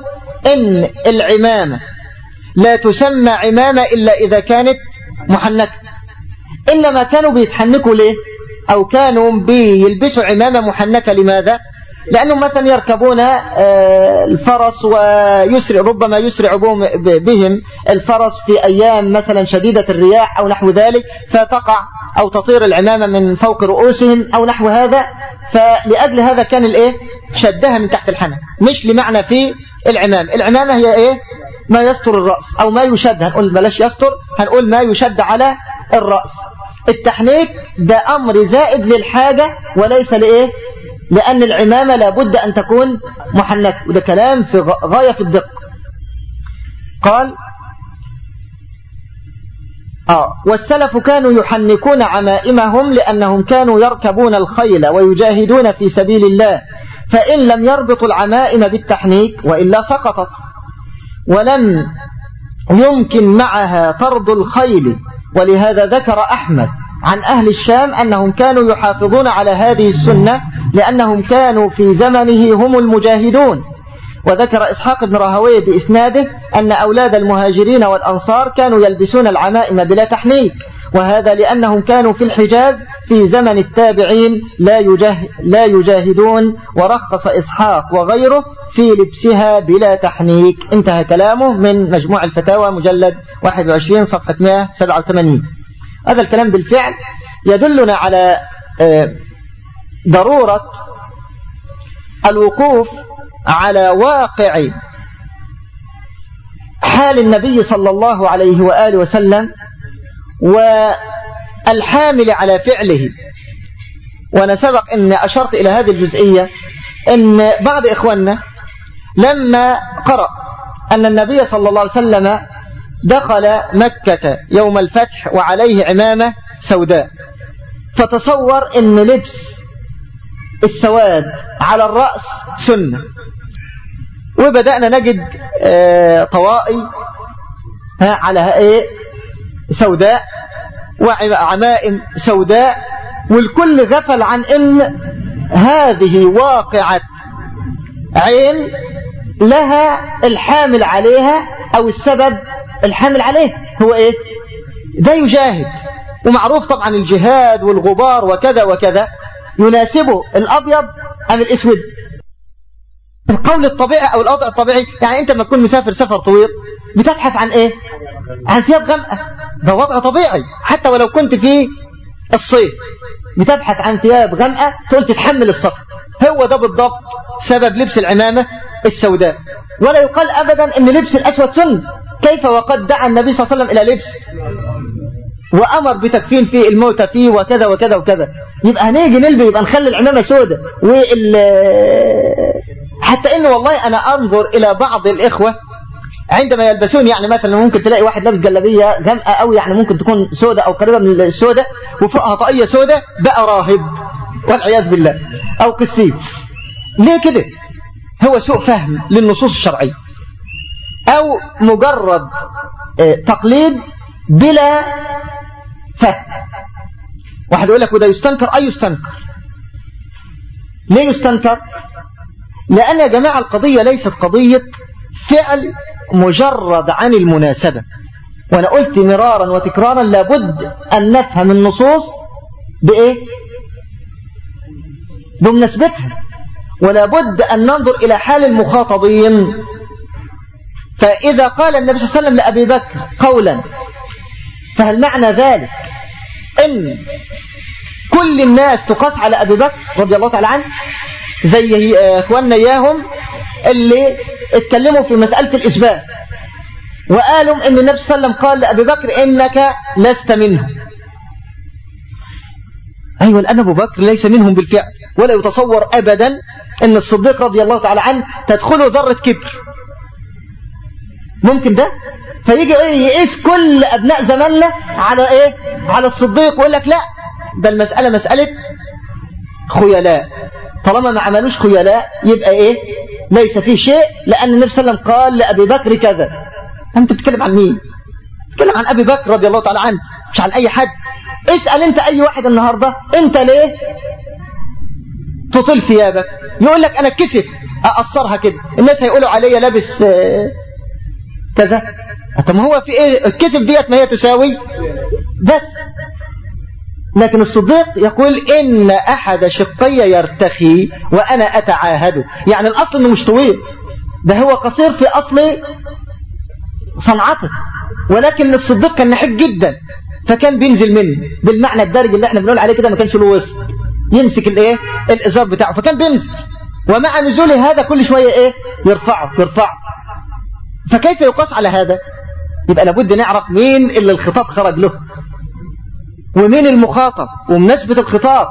إن العمامة لا تسمى عمامة إلا إذا كانت محنكة. إنما كانوا بيتحنكوا ليه؟ أو كانوا بيلبسوا عمامة محنكة لماذا؟ لأنهم مثلا يركبون آه، الفرس ويسرع ربما يسرع بهم الفرس في أيام مثلا شديدة الرياح أو نحو ذلك فتقع أو تطير العمامة من فوق رؤوسهم أو نحو هذا فلأجل هذا كان الإيه؟ شدها من تحت الحنك مش لمعنى في العمام العمامة هي إيه؟ ما يستر الرأس أو ما يشد. هنقول بلاش يستر هنقول ما يشد على الرأس. التحنيك ده أمر زائد للحاجة وليس لإيه؟ لأن العمامة لابد أن تكون محنكة وده كلام في غاية في الدقة. قال آه والسلف كانوا يحنكون عمائمهم لأنهم كانوا يركبون الخيل ويجاهدون في سبيل الله فإن لم يربطوا العمائم بالتحنيك وإلا سقطت. ولم يمكن معها طرد الخيل ولهذا ذكر أحمد عن أهل الشام أنهم كانوا يحافظون على هذه السنة لأنهم كانوا في زمنه هم المجاهدون. وذكر إسحاق بن راهوية بإسناده أن أولاد المهاجرين والأنصار كانوا يلبسون العمائم بلا تحنيك وهذا لأنهم كانوا في الحجاز في زمن التابعين لا, يجاهد لا يجاهدون ورخص إسحاق وغيره في لبسها بلا تحنيك. انتهى كلامه من مجموع الفتاوى مجلد 21 صفحة 187 هذا الكلام بالفعل يدلنا على آه، ضرورة الوقوف على واقع حال النبي صلى الله عليه وآله وسلم والحامل على فعله. وأنا سبق أن أشرت إلى هذه الجزئية أن بعض إخواننا لما قرأ أن النبي صلى الله عليه وسلم دخل مكة يوم الفتح وعليه عمامة سوداء فتصور أن لبس السواد على الرأس سنة. وبدأنا نجد آه، طوائي على إيه سوداء وعمائم سوداء والكل غفل عن إن هذه واقعة عين لها الحامل عليها أو السبب الحامل عليها هو إيه؟ ده يجاهد. ومعروف طبعا الجهاد والغبار وكذا وكذا. يناسبه الأبيض أم الأسود؟ القول الطبيعي أو الوضع الطبيعي يعني أنت لما تكون مسافر سفر طويل بتبحث عن إيه؟ عن ثياب غامقة. ده وضع طبيعي حتى ولو كنت في الصيف. بتبحث عن ثياب غامقة تقول تتحمل السفر. هو ده بالضبط سبب لبس العمامة السوداء. ولا يقال أبدا أن لبس الأسود سن. كيف وقد دعا النبي صلى الله عليه وسلم إلى لبس؟ وأمر بتكفين في الموتى فيه وكذا وكذا وكذا. يبقى هنيجي نلبي يبقى نخلي العمامة سوداء وال حتى إن والله أنا أنظر إلى بعض الإخوة عندما يلبسون يعني مثلا ممكن تلاقي واحد لابس جلابية غامقه قوي يعني ممكن تكون سوداء أو قريبة من السوداء وفوقها طاقية سوداء بقى راهب والعياذ بالله. أو قسيس. ليه كده؟ هو سوء فهم للنصوص الشرعية. أو مجرد آه، تقليد بلا فهم. واحد يقول لك وده يستنكر أي يستنكر؟ ليه يستنكر؟ لأن يا جماعة القضية ليست قضية فعل مجرد عن المناسبة. وأنا قلت مرارا وتكرارا لابد أن نفهم النصوص بإيه؟ بمناسبتها. ولا بد أن ننظر إلى حال المخاطبين. فإذا قال النبي صلى الله عليه وسلم لأبي بكر قولا فهل معنى ذلك؟ أن كل الناس تقاس على أبي بكر رضي الله تعالى عنه زي إخواننا إياهم اللي اتكلموا في مسألة الإثبات وقالوا إن النبي صلى الله عليه وسلم قال لأبي بكر إنك لست منهم. أيوة الآن أبو بكر ليس منهم بالفعل ولا يتصور أبدا أن الصديق رضي الله تعالى عنه تدخله ذرة كبر. ممكن ده؟ فيجي إيه يقيس كل أبناء زماننا على إيه؟ على الصديق ويقول لك لا ده المسألة مسألة خيلاء. طالما ما عملوش خيلاء يبقى إيه؟ ليس فيه شيء لأن النبي صلى الله عليه وسلم قال لأبي بكر كذا. أنت بتتكلم عن مين؟ بتتكلم عن أبي بكر رضي الله تعالى عنه مش عن أي حد. اسأل أنت أي واحد النهاردة. أنت ليه تطل ثيابك؟ يقول لك أنا كسف أقصرها كده. الناس هيقولوا عليا لابس آه، كذا. طب ما هو في إيه؟ الكسف ديت ما هي تساوي؟ بس. لكن الصديق يقول إن أحد شقي يرتخي وأنا أتعاهده يعني الأصل أنه مش طويل. ده هو قصير في أصل صنعته. ولكن الصديق كان نحيف جدا. فكان بينزل منه. بالمعنى الدارج اللي إحنا بنقول عليه كده ما كانش له وسط. يمسك الإيه؟ الإزار بتاعه. فكان بينزل. ومع نزوله هذا كل شوية إيه؟ يرفعه يرفعه. فكيف يقاس على هذا؟ يبقى لابد نعرف مين اللي الخطاب خرج له. ومين المخاطب. ومناسبة الخطاب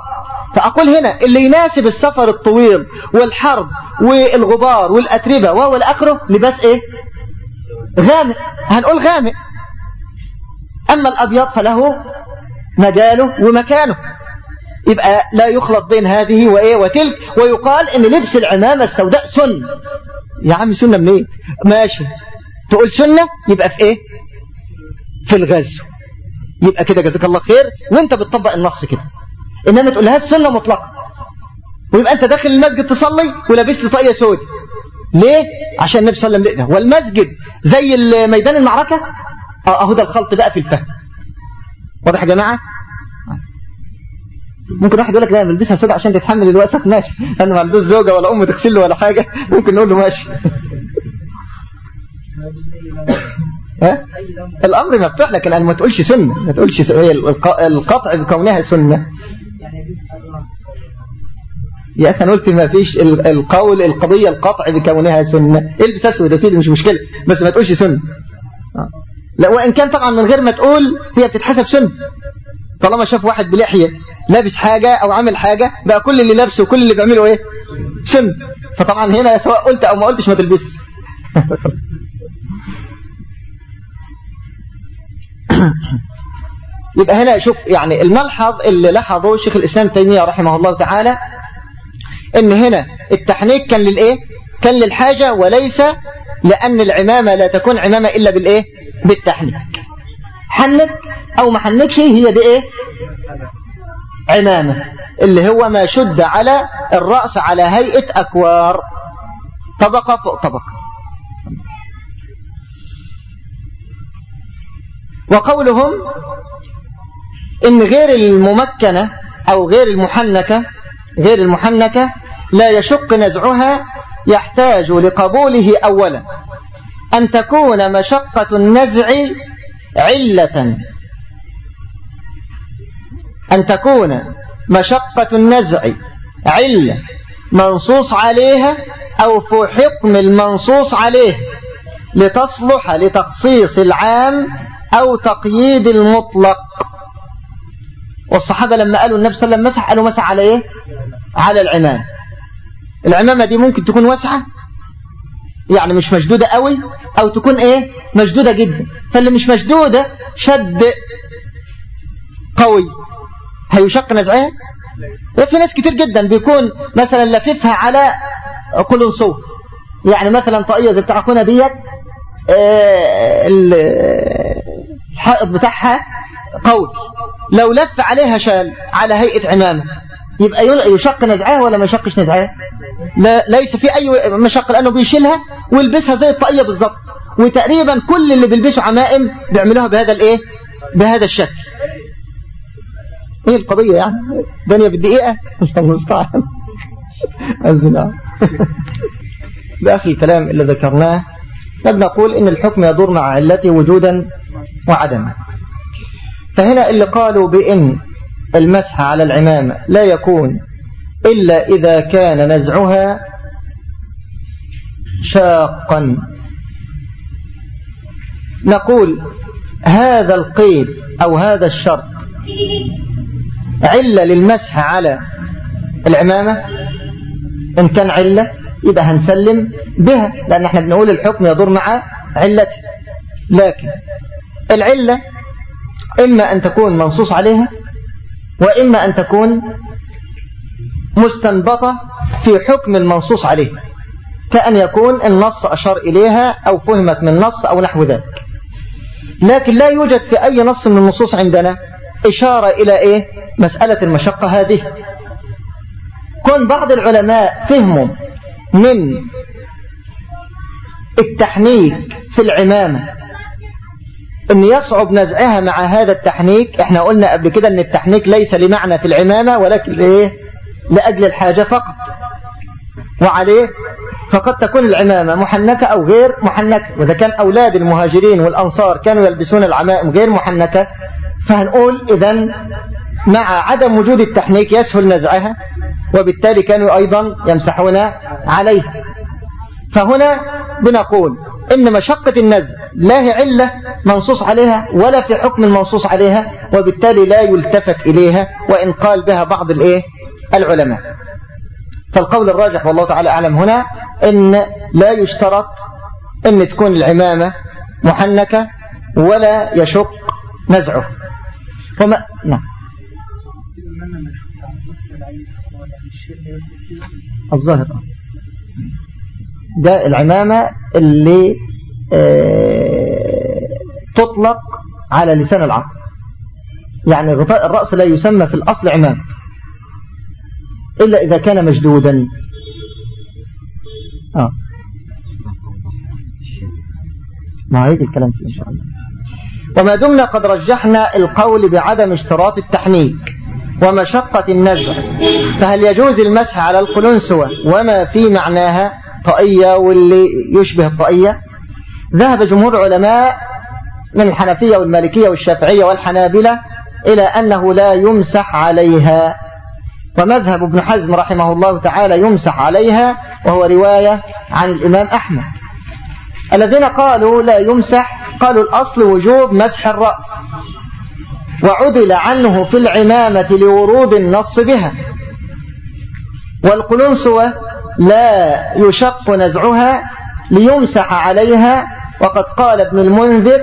فأقول هنا اللي يناسب السفر الطويل والحرب والغبار والأتربة وهو الأخره لباس إيه؟ غامق. هنقول غامق. أما الأبيض فله مجاله ومكانه. يبقى لا يخلط بين هذه وإيه وتلك ويقال إن لبس العمامة السوداء سنة. يا عم سنة منين؟ إيه؟ ماشي. تقول سنة يبقى في إيه؟ في الغزو. يبقى كده جزاك الله خير وانت بتطبق النص كده. إنما تقولها السنة مطلقة. ويبقى أنت داخل المسجد تصلي ولابس لي طاقية سود ليه؟ عشان النبي صلى الله عليه وسلم والمسجد زي ميدان المعركة؟ أهو ده الخلط بقى في الفهم. واضح يا جماعة؟ ممكن واحد يقول لك لا بلبسها سوداء عشان تتحمل الوسخ. ماشي. أنا ما عندوش زوجة ولا أم تغسل له ولا حاجة. ممكن نقول له ماشي. ها؟ الأمر مفتوح لكن ما تقولش سنة ما تقولش. هي القطع بكونها سنة. يا أخي أنا قلت ما فيش القول القضية القطع بكونها سنة. إلبس أسود يا سيدي مش مشكلة بس ما تقولش سنة. لا وإن كان طبعا من غير ما تقول هي بتتحسب سنة. طالما شاف واحد بلحية لابس حاجة أو عامل حاجة بقى كل اللي لابسه وكل اللي بيعمله إيه؟ سن فطبعا هنا سواء قلت أو ما قلتش ما تلبس. يبقى هنا شوف يعني الملحظ اللي لاحظه شيخ الإسلام تيمية رحمه الله تعالى إن هنا التحنيك كان للإيه؟ كان للحاجة وليس لأن العمامة لا تكون عمامة إلا بالإيه؟ بالتحنيك. حنك أو ما حنكش هي دي إيه عمامة اللي هو ما شد على الرأس على هيئة أكوار طبقة فوق طبقة. وقولهم إن غير الممكنة أو غير المحنكة غير المحنكة لا يشق نزعها يحتاج لقبوله أولا. أن تكون مشقة النزع علة. أن تكون مشقة النزع علة منصوص عليها أو في حكم المنصوص عليه لتصلح لتخصيص العام أو تقييد المطلق. والصحابة لما قالوا النبي صلى الله عليه وسلم مسح قالوا مسح على إيه؟ على العمام. العمامة دي ممكن تكون واسعة يعني مش مشدودة قوي أو تكون إيه؟ مشدودة جدا. فاللي مش مشدودة شد قوي. هيشق نزعها؟ في ناس كتير جدا بيكون مثلا لففها على كل صوت يعني مثلا طاقية زي بتاع اخونا ديت آه، الحائط بتاعها قوي. لو لف عليها شال على هيئة عمامة يبقى يشق نزعها ولا ما يشقش نزعها؟ لا ليس في أي مشق لأنه بيشيلها ويلبسها زي الطاقية بالظبط. وتقريبا كل اللي بيلبسوا عمائم بيعملوها بهذا الإيه؟ بهذا الشكل. إيه القضية يعني؟ دنيا بالدقيقة؟ المستعان. الزنا ده أخي كلام اللي ذكرناه. نقول إن الحكم يدور مع علته وجودا وعدما فهنا اللي قالوا بإن المسح على العمامة لا يكون إلا إذا كان نزعها شاقا. نقول هذا القيد أو هذا الشرط علة للمسح على العمامة؟ إن كان علة يبقى هنسلم بها لأن إحنا بنقول الحكم يدور مع علته لكن العلة إما أن تكون منصوص عليها وإما أن تكون مستنبطة في حكم المنصوص عليه كأن يكون النص أشار إليها أو فهمت من نص أو نحو ذلك. لكن لا يوجد في أي نص من النصوص عندنا إشارة إلى إيه؟ مسألة المشقة هذه. كون بعض العلماء فهموا من التحنيك في العمامة إن يصعب نزعها مع هذا التحنيك إحنا قلنا قبل كده إن التحنيك ليس لمعنى في العمامة ولكن إيه؟ لأجل الحاجة فقط. وعليه؟ فقد تكون العمامة محنكة أو غير محنكة. وإذا كان أولاد المهاجرين والأنصار كانوا يلبسون العمائم غير محنكة فهنقول إذا مع عدم وجود التحنيك يسهل نزعها وبالتالي كانوا أيضا يمسحون عليه فهنا بنقول إن مشقة النزع لا هي علة منصوص عليها ولا في حكم المنصوص عليها وبالتالي لا يلتفت إليها وإن قال بها بعض الإيه؟ العلماء. فالقول الراجح والله تعالى أعلم هنا إن لا يشترط أن تكون العمامة محنكة ولا يشق نزعه. وما نعم. الظاهر. ده العمامة اللي آه، تطلق على لسان العقل. يعني غطاء الرأس لا يسمى في الأصل عمامة. إلا إذا كان مشدودا. آه. هيك الكلام فيه إن شاء الله. وما دمنا قد رجحنا القول بعدم اشتراط التحنيك ومشقة النزع. فهل يجوز المسح على القلنسوة وما في معناها؟ طائية واللي يشبه الطائية. ذهب جمهور علماء من الحنفية والمالكية والشافعية والحنابلة إلى أنه لا يمسح عليها. ومذهب ابن حزم رحمه الله تعالى يمسح عليها وهو رواية عن الإمام أحمد. الذين قالوا لا يمسح قالوا الأصل وجوب مسح الرأس. وعدل عنه في العمامة لورود النص بها. والقلنسوة لا يشق نزعها ليمسح عليها وقد قال ابن المنذر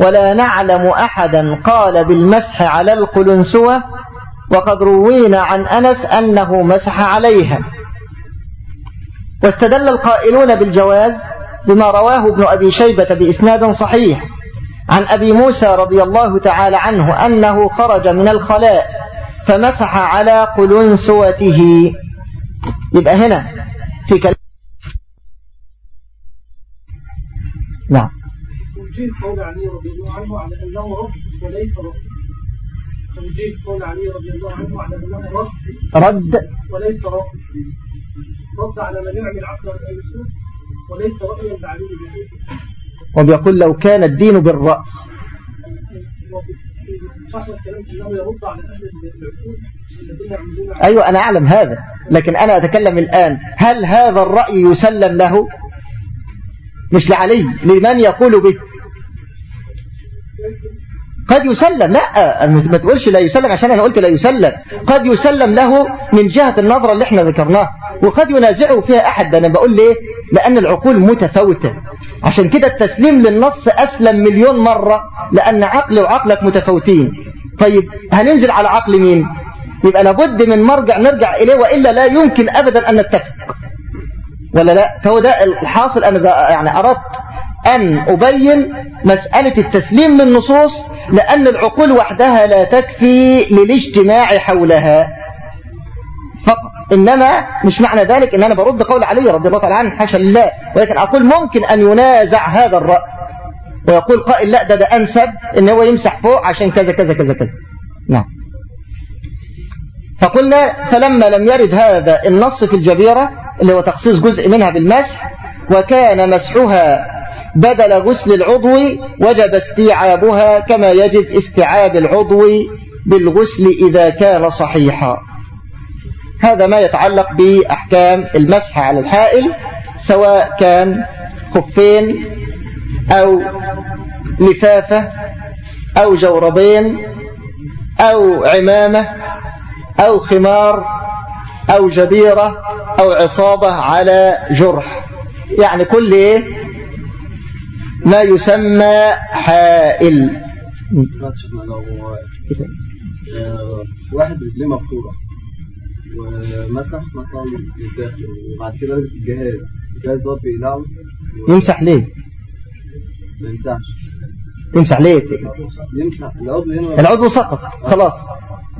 ولا نعلم أحدا قال بالمسح على القلنسوة وقد روينا عن أنس أنه مسح عليها. واستدل القائلون بالجواز بما رواه ابن أبي شيبة بإسناد صحيح عن أبي موسى رضي الله تعالى عنه أنه خرج من الخلاء فمسح على قلنسوته. يبقى هنا في كلام. نعم. توجيه قول علي رضي الله عنه على أنه رد وليس رد توجيه قول علي رضي الله عنه على أنه رد رد. وليس رد رد على من يعمل عقل الأيسوس وليس رأيا بعلي بحيث وبيقول لو كان الدين يعملون أيوة أنا أعلم هذا. لكن أنا أتكلم الآن هل هذا الرأي يسلم له؟ مش لعلي لمن يقول به؟ قد يسلم لا ما تقولش لا يسلم عشان أنا قلت لا يسلم. قد يسلم له من جهة النظرة اللي إحنا ذكرناها وقد ينازعه فيها أحد. أنا بقول ليه؟ لأن العقول متفاوتة. عشان كده التسليم للنص أسلم مليون مرة لأن عقل وعقلك متفاوتين. طيب هننزل على عقل مين؟ يبقى لابد من مرجع نرجع إليه وإلا لا يمكن أبدا أن نتفق. ولا لا؟ فهو ده الحاصل. أنا يعني أردت أن أبين مسألة التسليم للنصوص لأن العقول وحدها لا تكفي للاجتماع حولها. فقط. إنما مش معنى ذلك إن أنا برد قول علي رضي الله تعالى عنه حاشا لله. ولكن أقول ممكن أن ينازع هذا الرأي. ويقول قائل لا ده ده أنسب إن هو يمسح فوق عشان كذا كذا كذا كذا. نعم. فقلنا فلما لم يرد هذا النص في الجبيرة اللي هو تخصيص جزء منها بالمسح وكان مسحها بدل غسل العضو وجب استيعابها كما يجب استيعاب العضو بالغسل إذا كان صحيحا. هذا ما يتعلق بأحكام المسح على الحائل سواء كان خفين أو لفافة أو جوربين أو عمامة أو خمار أو جبيرة أو عصابة على جرح. يعني كل إيه؟ ما يسمى حائل. واحد رجليه مفتوحة ومسح مثلا الداخل وبعد كده لبس الجهاز. الجهاز ده بيقلعه يمسح ليه؟ ما يمسحش. يمسح ليه؟ يمسح العضو العضو سقط خلاص.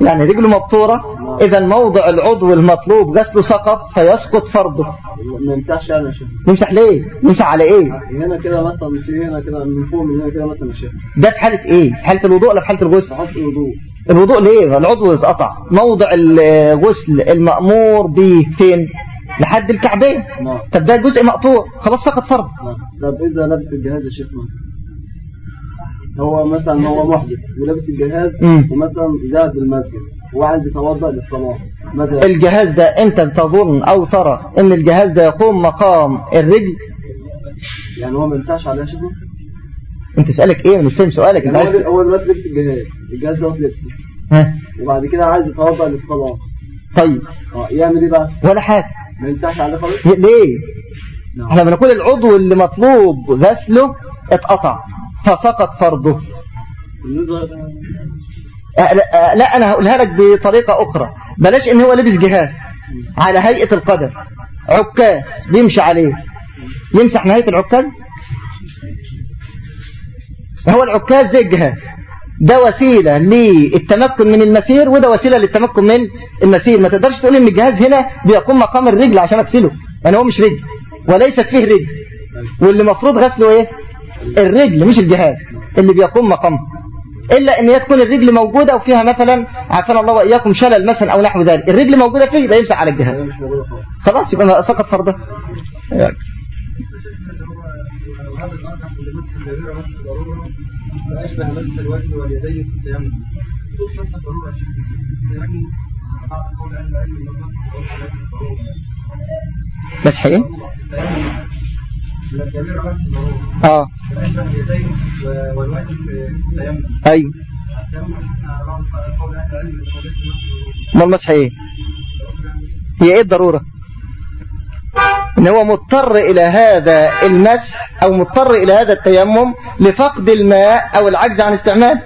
يعني رجله مبتورة إذا موضع العضو المطلوب غسله سقط فيسقط فرضه. ما يمسحش أنا شيخ يمسح ليه؟ يمسح على إيه؟ هنا كده مثلا في هنا كده من فوق من هنا كده مثلا يا شيخ ده في حالة إيه؟ في حالة الوضوء ولا في حالة الغسل؟ تحط الوضوء. الوضوء ليه؟ العضو اتقطع موضع الغسل المأمور به فين؟ لحد الكعبين. نعم. طب ده جزء مقطوع خلاص سقط فرض نعم. طب إذا لابس الجهاز يا شيخ مثلا هو مثلا هو محدث ولابس الجهاز. ومثلا ذهب المسجد وعايز يتوضأ للصلاة مثلا. الجهاز ده أنت تظن أو ترى إن الجهاز ده يقوم مقام الرجل؟ يعني هو ما يمسحش عليها شيخ؟ أنت سألك إيه؟ مش فاهم سؤالك. انت يعني هو عايز هو دلوقتي لبس الجهاز الجهاز ده لبسه ها؟ وبعد كده عايز يتوضأ للصلاة. طيب. آه يعمل إيه بقى؟ ولا حاجة. ما يمسحش عليه خالص؟ ليه؟ نعم. إحنا بنقول العضو اللي مطلوب غسله اتقطع. فسقط فرضه. أه لا, أه لا أنا هقولها لك بطريقة أخرى. بلاش إن هو لبس جهاز على هيئة القدر. عكاز بيمشي عليه. يمسح نهاية العكاز؟ هو العكاز زي الجهاز. ده وسيلة للتمكن من المسير وده وسيلة للتمكن من المسير. ما تقدرش تقول إن الجهاز هنا بيقوم مقام الرجل عشان أغسله. يعني هو مش رجل وليست فيه رجل. واللي مفروض غسله إيه؟ الرجل مش الجهاز اللي بيقوم مقامه إلا أن تكون الرجل موجودة وفيها مثلا عافانا الله وإياكم شلل مثلا أو نحو ذلك. الرجل موجودة فيه يبقى يمسح على الجهاز خلاص يبقى سقط فرضه يعني مسح ضرورة آه أيوه ما المسح إيه؟ هي إيه الضرورة؟ إن هو مضطر إلى هذا المسح أو مضطر إلى هذا التيمم لفقد الماء أو العجز عن استعمال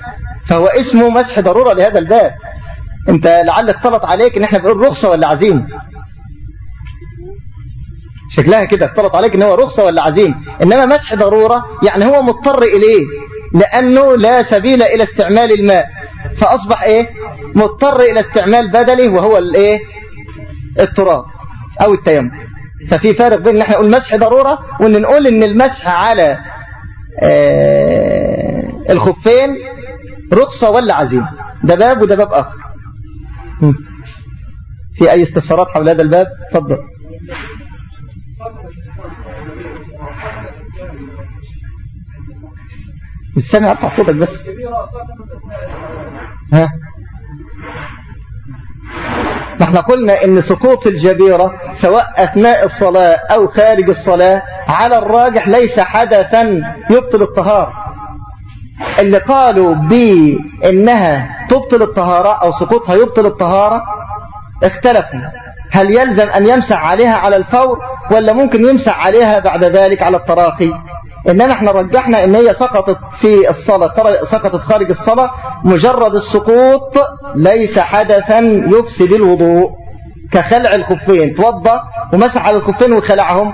فهو اسمه مسح ضرورة لهذا الباب أنت لعل اختلط عليك إن إحنا بنقول رخصة ولا عزيمة شكلها كده اختلط عليك إن هو رخصة ولا عزيمة. إنما مسح ضرورة يعني هو مضطر إليه لأنه لا سبيل إلى استعمال الماء. فأصبح إيه؟ مضطر إلى استعمال بدله وهو الإيه؟ التراب أو التيمم. ففي فارق بين إن إحنا نقول مسح ضرورة وإن نقول إن المسح على آه الخفين رخصة ولا عزيمة. ده باب وده باب آخر. في أي استفسارات حول هذا الباب؟ تفضل. مش سامع ارفع صوتك بس. ها؟ ما إحنا قلنا إن سقوط الجبيرة سواء أثناء الصلاة أو خارج الصلاة على الراجح ليس حدثا يبطل الطهارة. اللي قالوا بأنها تبطل الطهارة أو سقوطها يبطل الطهارة اختلفوا هل يلزم أن يمسح عليها على الفور ولا ممكن يمسح عليها بعد ذلك على التراخي إنما إحنا رجحنا إن هي سقطت في الصلاة سقطت خارج الصلاة مجرد السقوط ليس حدثا يفسد الوضوء. كخلع الخفين توضى ومسح على الخفين وخلعهم.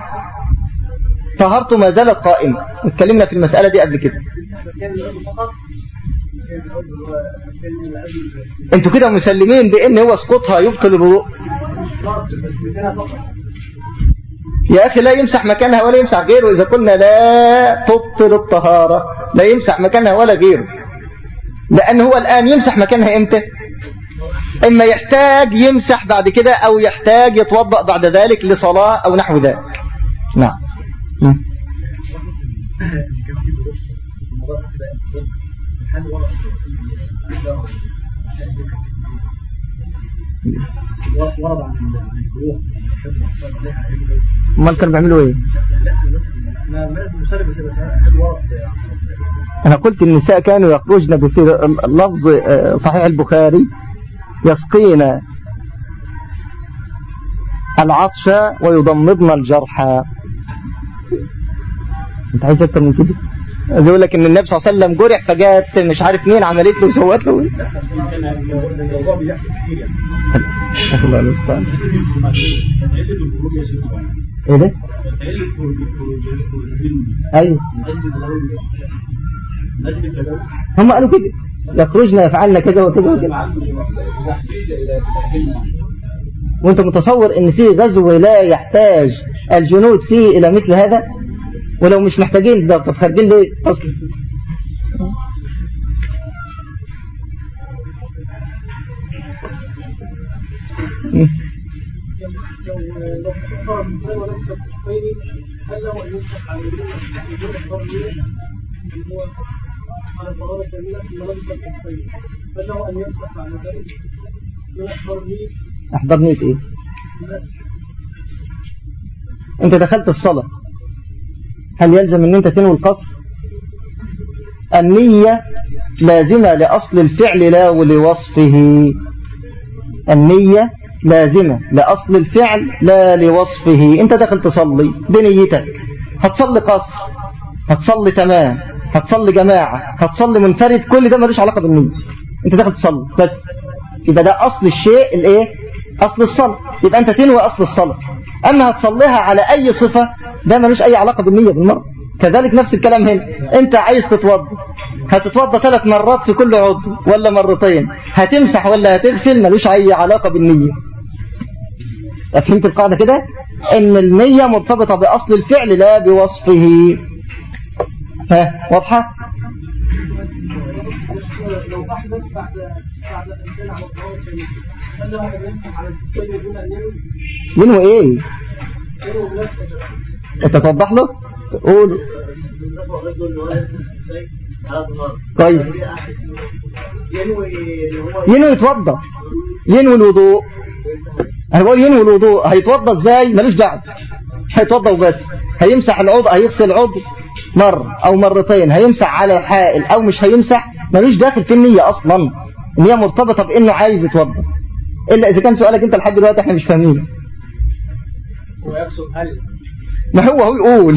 طهرته ما زالت قائمة. اتكلمنا في المسألة دي قبل كده. أنتوا كده مسلمين بإن هو سقوطها يبطل الوضوء. يا أخي لا يمسح مكانها ولا يمسح غيره إذا قلنا لا تبطل الطهارة لا يمسح مكانها ولا غيره. لأن هو الآن يمسح مكانها إمتى؟ إما يحتاج يمسح بعد كده أو يحتاج يتوضأ بعد ذلك لصلاة أو نحو ذلك. نعم. ورد عن امال كانوا بيعملوا إيه؟ أنا قلت النساء كانوا يخرجن بفي لفظ صحيح البخاري يسقين العطش ويضمضن الجرحى. أنت عايز أكتر من كده؟ عايز أقول لك إن النبي صلى الله عليه وسلم جرح فجات مش عارف مين عملت له وسوت له. الله المستعان إيه ده؟ أيوه. هم قالوا كده. يخرجنا يفعلنا كذا وكذا وكذا. وأنت متصور إن في غزو لا يحتاج الجنود فيه إلى مثل هذا؟ ولو مش محتاجين ده طب خارجين ليه أصلا؟ أحضرني إيه؟ أنت دخلت الصلاة. هل يلزم ان انت تنوي القصر؟ النية لازمة لأصل الفعل لا ولوصفه النية لازمة لأصل الفعل لا لوصفه. انت داخل تصلي بنيتك. هتصلي قصر هتصلي تمام هتصلي جماعة هتصلي منفرد كل ده ملوش علاقة بالنية. انت داخل تصلي بس. يبقى ده أصل الشيء الإيه؟ أصل الصلاة. يبقى انت تنوي أصل الصلاة. أما هتصليها على أي صفة ده ملوش أي علاقة بالنية بالمرة كذلك نفس الكلام هنا. أنت عايز تتوضى هتتوضى ثلاث مرات في كل عضو ولا مرتين. هتمسح ولا هتغسل ملوش أي علاقة بالنية. فهمت القاعدة كده؟ إن النية مرتبطة بأصل الفعل لا بوصفه. ها واضحة؟ لو احدث بعد بعد ان كان على الثانية هل له ان على الثاني دون ان ينوي؟ إيه؟ انت توضح له؟ تقول. طيب. ينوي يتوضى ينوي الوضوء. أنا بقول ينوي الوضوء. هيتوضى إزاي؟ ملوش دعوة. هيتوضى وبس. هيمسح العضو. هيغسل العضو مرة أو مرتين. هيمسح على الحائل أو مش هيمسح. ملوش داخل في النية أصلا. النية مرتبطة بإنه عايز يتوضى إلا إذا كان سؤالك أنت لحد دلوقتي إحنا مش فاهمين. ويقصد هل ما هو هو يقول.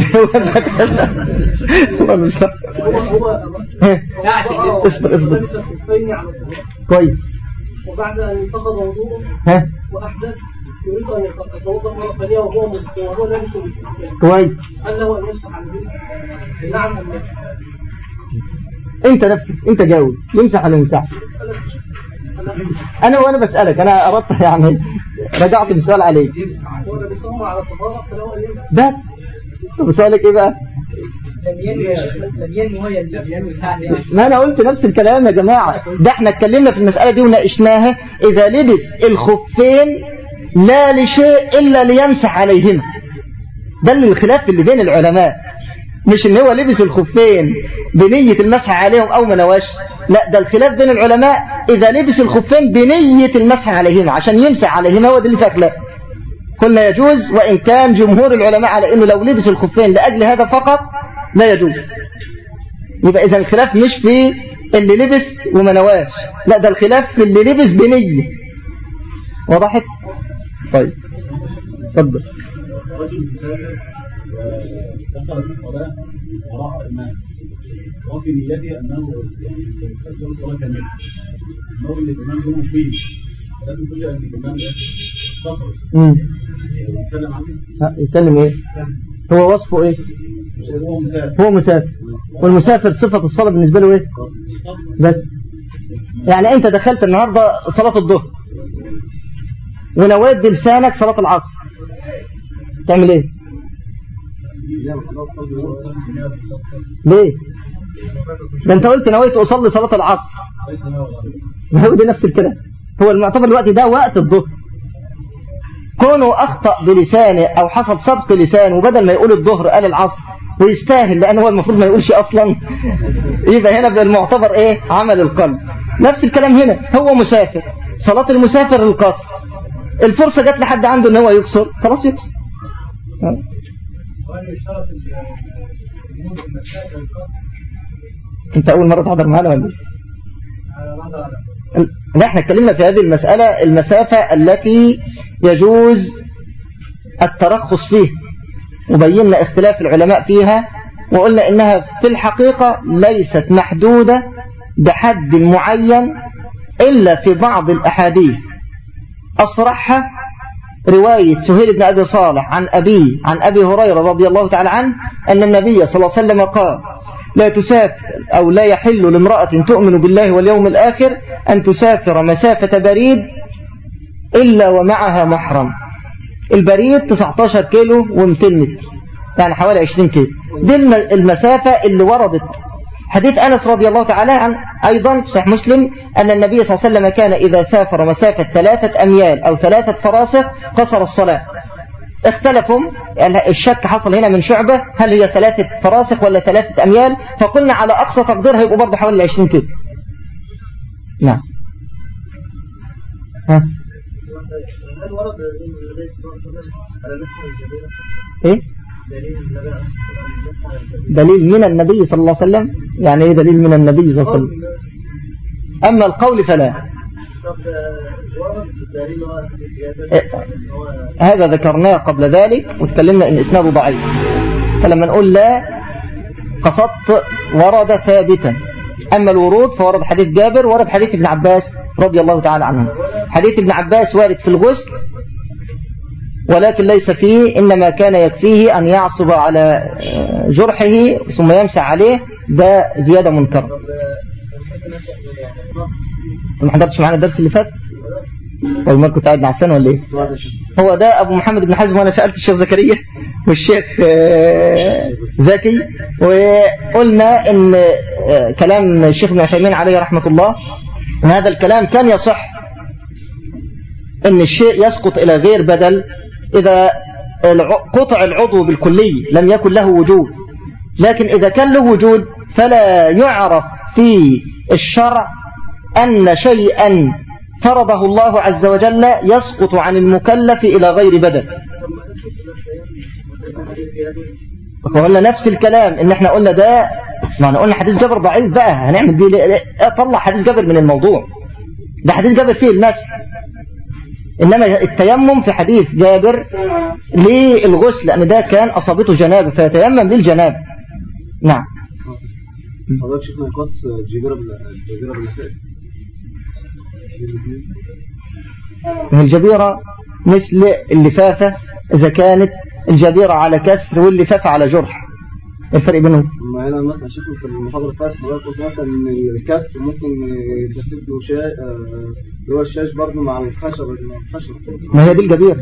مش. هو هو ساعة اصبر اصبر. كويس. وبعد ان انتقض وضوءه ها؟ واحدث يريد ان يتوضا مره ثانية وهو وهو لابس كويس. هل له ان يمسح على؟ نعم ام لا؟ انت نفسك انت جاوب. يمسح ولا يمسح أنا وأنا بسألك أنا أردت يعني رجعت بسؤال عليك. بس. طب سؤالك إيه بقى؟ ما أنا قلت نفس الكلام يا جماعة. ده إحنا اتكلمنا في المسألة دي وناقشناها. إذا لبس الخفين لا لشيء إلا ليمسح عليهما. ده اللي الخلاف اللي بين العلماء. مش إن هو لبس الخفين بنية المسح عليهم أو ما نواش. لا ده الخلاف بين العلماء. إذا لبس الخفين بنية المسح عليهما عشان يمسح عليهما هو ده اللي خلاف قلنا يجوز وإن كان جمهور العلماء على أنه لو لبس الخفين لأجل هذا فقط لا يجوز يبقى إذا الخلاف مش في اللي لبس وما نواش لا ده الخلاف في اللي لبس بنية وضحت طيب اتفضل في الصلاة وراء الإمام وفي نيته أنه يعني يستقبل الصلاة كاملة أنه الإمام يوم فيه لكن فجأة أن الإمام اتصل مم. ويتكلم عنه؟ ها، يسلم إيه؟ هو وصفه إيه؟ هو مسافر. هو مسافر. والمسافر صفة الصلاة بالنسبة له إيه؟ بس. يعني أنت دخلت النهاردة صلاة الظهر. ونويت بلسانك صلاة العصر. تعمل إيه؟ ليه؟ ده أنت قلت نويت أصلي صلاة العصر. ما هو ده نفس الكلام. هو المعتبر الوقت ده وقت الظهر. كونه أخطأ بلسانه أو حصل سبق لسانه وبدل ما يقول الظهر قال العصر ويستاهل لأن هو المفروض ما يقولش أصلا. يبقى هنا بالمعتبر إيه؟ عمل القلب. نفس الكلام هنا هو مسافر. صلاة المسافر القصر. الفرصة جت لحد عنده إن هو يقصر خلاص القصر أنت أول مرة تحضر معانا ولا لا إحنا اتكلمنا في هذه المسألة المسافة التي يجوز الترخص فيه. وبينا اختلاف العلماء فيها وقلنا إنها في الحقيقة ليست محدودة بحد معين إلا في بعض الأحاديث. أصرحها رواية سهيل بن أبي صالح عن أبيه عن أبي هريرة رضي الله تعالى عنه أن النبي صلى الله عليه وسلم قال لا تسافر أو لا يحل لامرأة تؤمن بالله واليوم الآخر أن تسافر مسافة بريد إلا ومعها محرم. البريد 19 كيلو و200 متر. يعني حوالي 20 كيلو. دي الم- المسافة اللي وردت. حديث أنس رضي الله تعالى عن أيضا في صحيح مسلم أن النبي صلى الله عليه وسلم كان إذا سافر مسافة ثلاثة أميال أو ثلاثة فراسخ قصر الصلاة. اختلفوا. الشك حصل هنا من شعبة. هل هي ثلاثة فراسخ ولا ثلاثة أميال؟ فقلنا على أقصى تقدير هيبقوا برضه حوالي 20 كيلو. نعم. ها؟ هل ورد النبي صلى الله عليه وسلم على نسخ الجبيرة إيه؟ دليل من النبي صلى الله عليه وسلم؟ يعني إيه دليل من النبي صلى الله عليه وسلم؟ أما القول فلا. إيه. هذا ذكرناه قبل ذلك وتكلمنا إن إسناده ضعيف. فلما نقول لا قصدت ورد ثابتا. أما الورود فورد حديث جابر ورد حديث ابن عباس رضي الله تعالى عنه. حديث ابن عباس وارد في الغسل ولكن ليس فيه إنما كان يكفيه أن يعصب على جرحه ثم يمسح عليه ده زيادة منكرة ما حضرتش معانا الدرس اللي فات؟ ما كنت قاعد السنة ولا إيه؟ هو ده أبو محمد بن حزم وأنا سألت الشيخ زكريا والشيخ آه، زكي وقلنا إن آه، كلام الشيخ ابن عثيمين عليه رحمة الله هذا الكلام كان يصح إن الشيء يسقط إلى غير بدل الع- قطع العضو بالكلي لم يكن له وجود. لكن إذا كان له وجود فلا يعرف في الشرع أن شيئا فرضه الله عز وجل يسقط عن المكلف إلى غير بدل. وقلنا نفس الكلام إن إحنا قلنا ده ما إحنا قلنا حديث جابر ضعيف بقى. هنعمل بيه؟ أطلع حديث جابر من الموضوع. ده حديث جابر فيه المسح. إنما التيمم في حديث جابر للغسل لأن ده كان أصابته جنابه فيتيمم للجنابه نعم. حضرتك شيخنا يقص جبيرة من الجبيرة مثل اللفافة إذا كانت الجبيرة على كسر واللفافة على جرح. الفرق بينهم. أما هنا مثلا شيخنا في المحاضرة اللي فاتت حضرتك مثلا إن الكف ممكن يتكتب له شاي آه، اللي هو الشاش برضه مع الخشب الخشب. ما هي دي الجبيرة.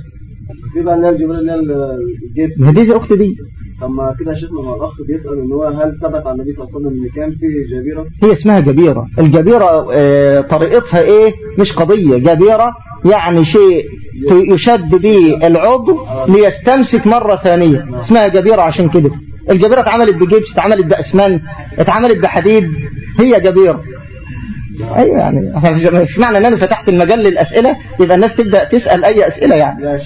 في بقى اللي هي الجبيرة اللي هي الجبس. ما هي دي زي أخت دي. طب ما كده شيخنا ما الأخ بيسأل إن هو هل ثبت عن النبي صلى الله عليه وسلم إن كان في جبيرة؟ هي اسمها جبيرة. الجبيرة آه، طريقتها إيه؟ مش قضية. جبيرة يعني شيء يشد به العضو ليستمسك مرة ثانية. اسمها جبيرة عشان كده. الجبيرة اتعملت بجبس اتعملت بأسمنت اتعملت بحديد هي جبيرة. أيوه يعني مش معنى إن أنا فتحت المجال للأسئلة يبقى الناس تبدأ تسأل أي أسئلة يعني.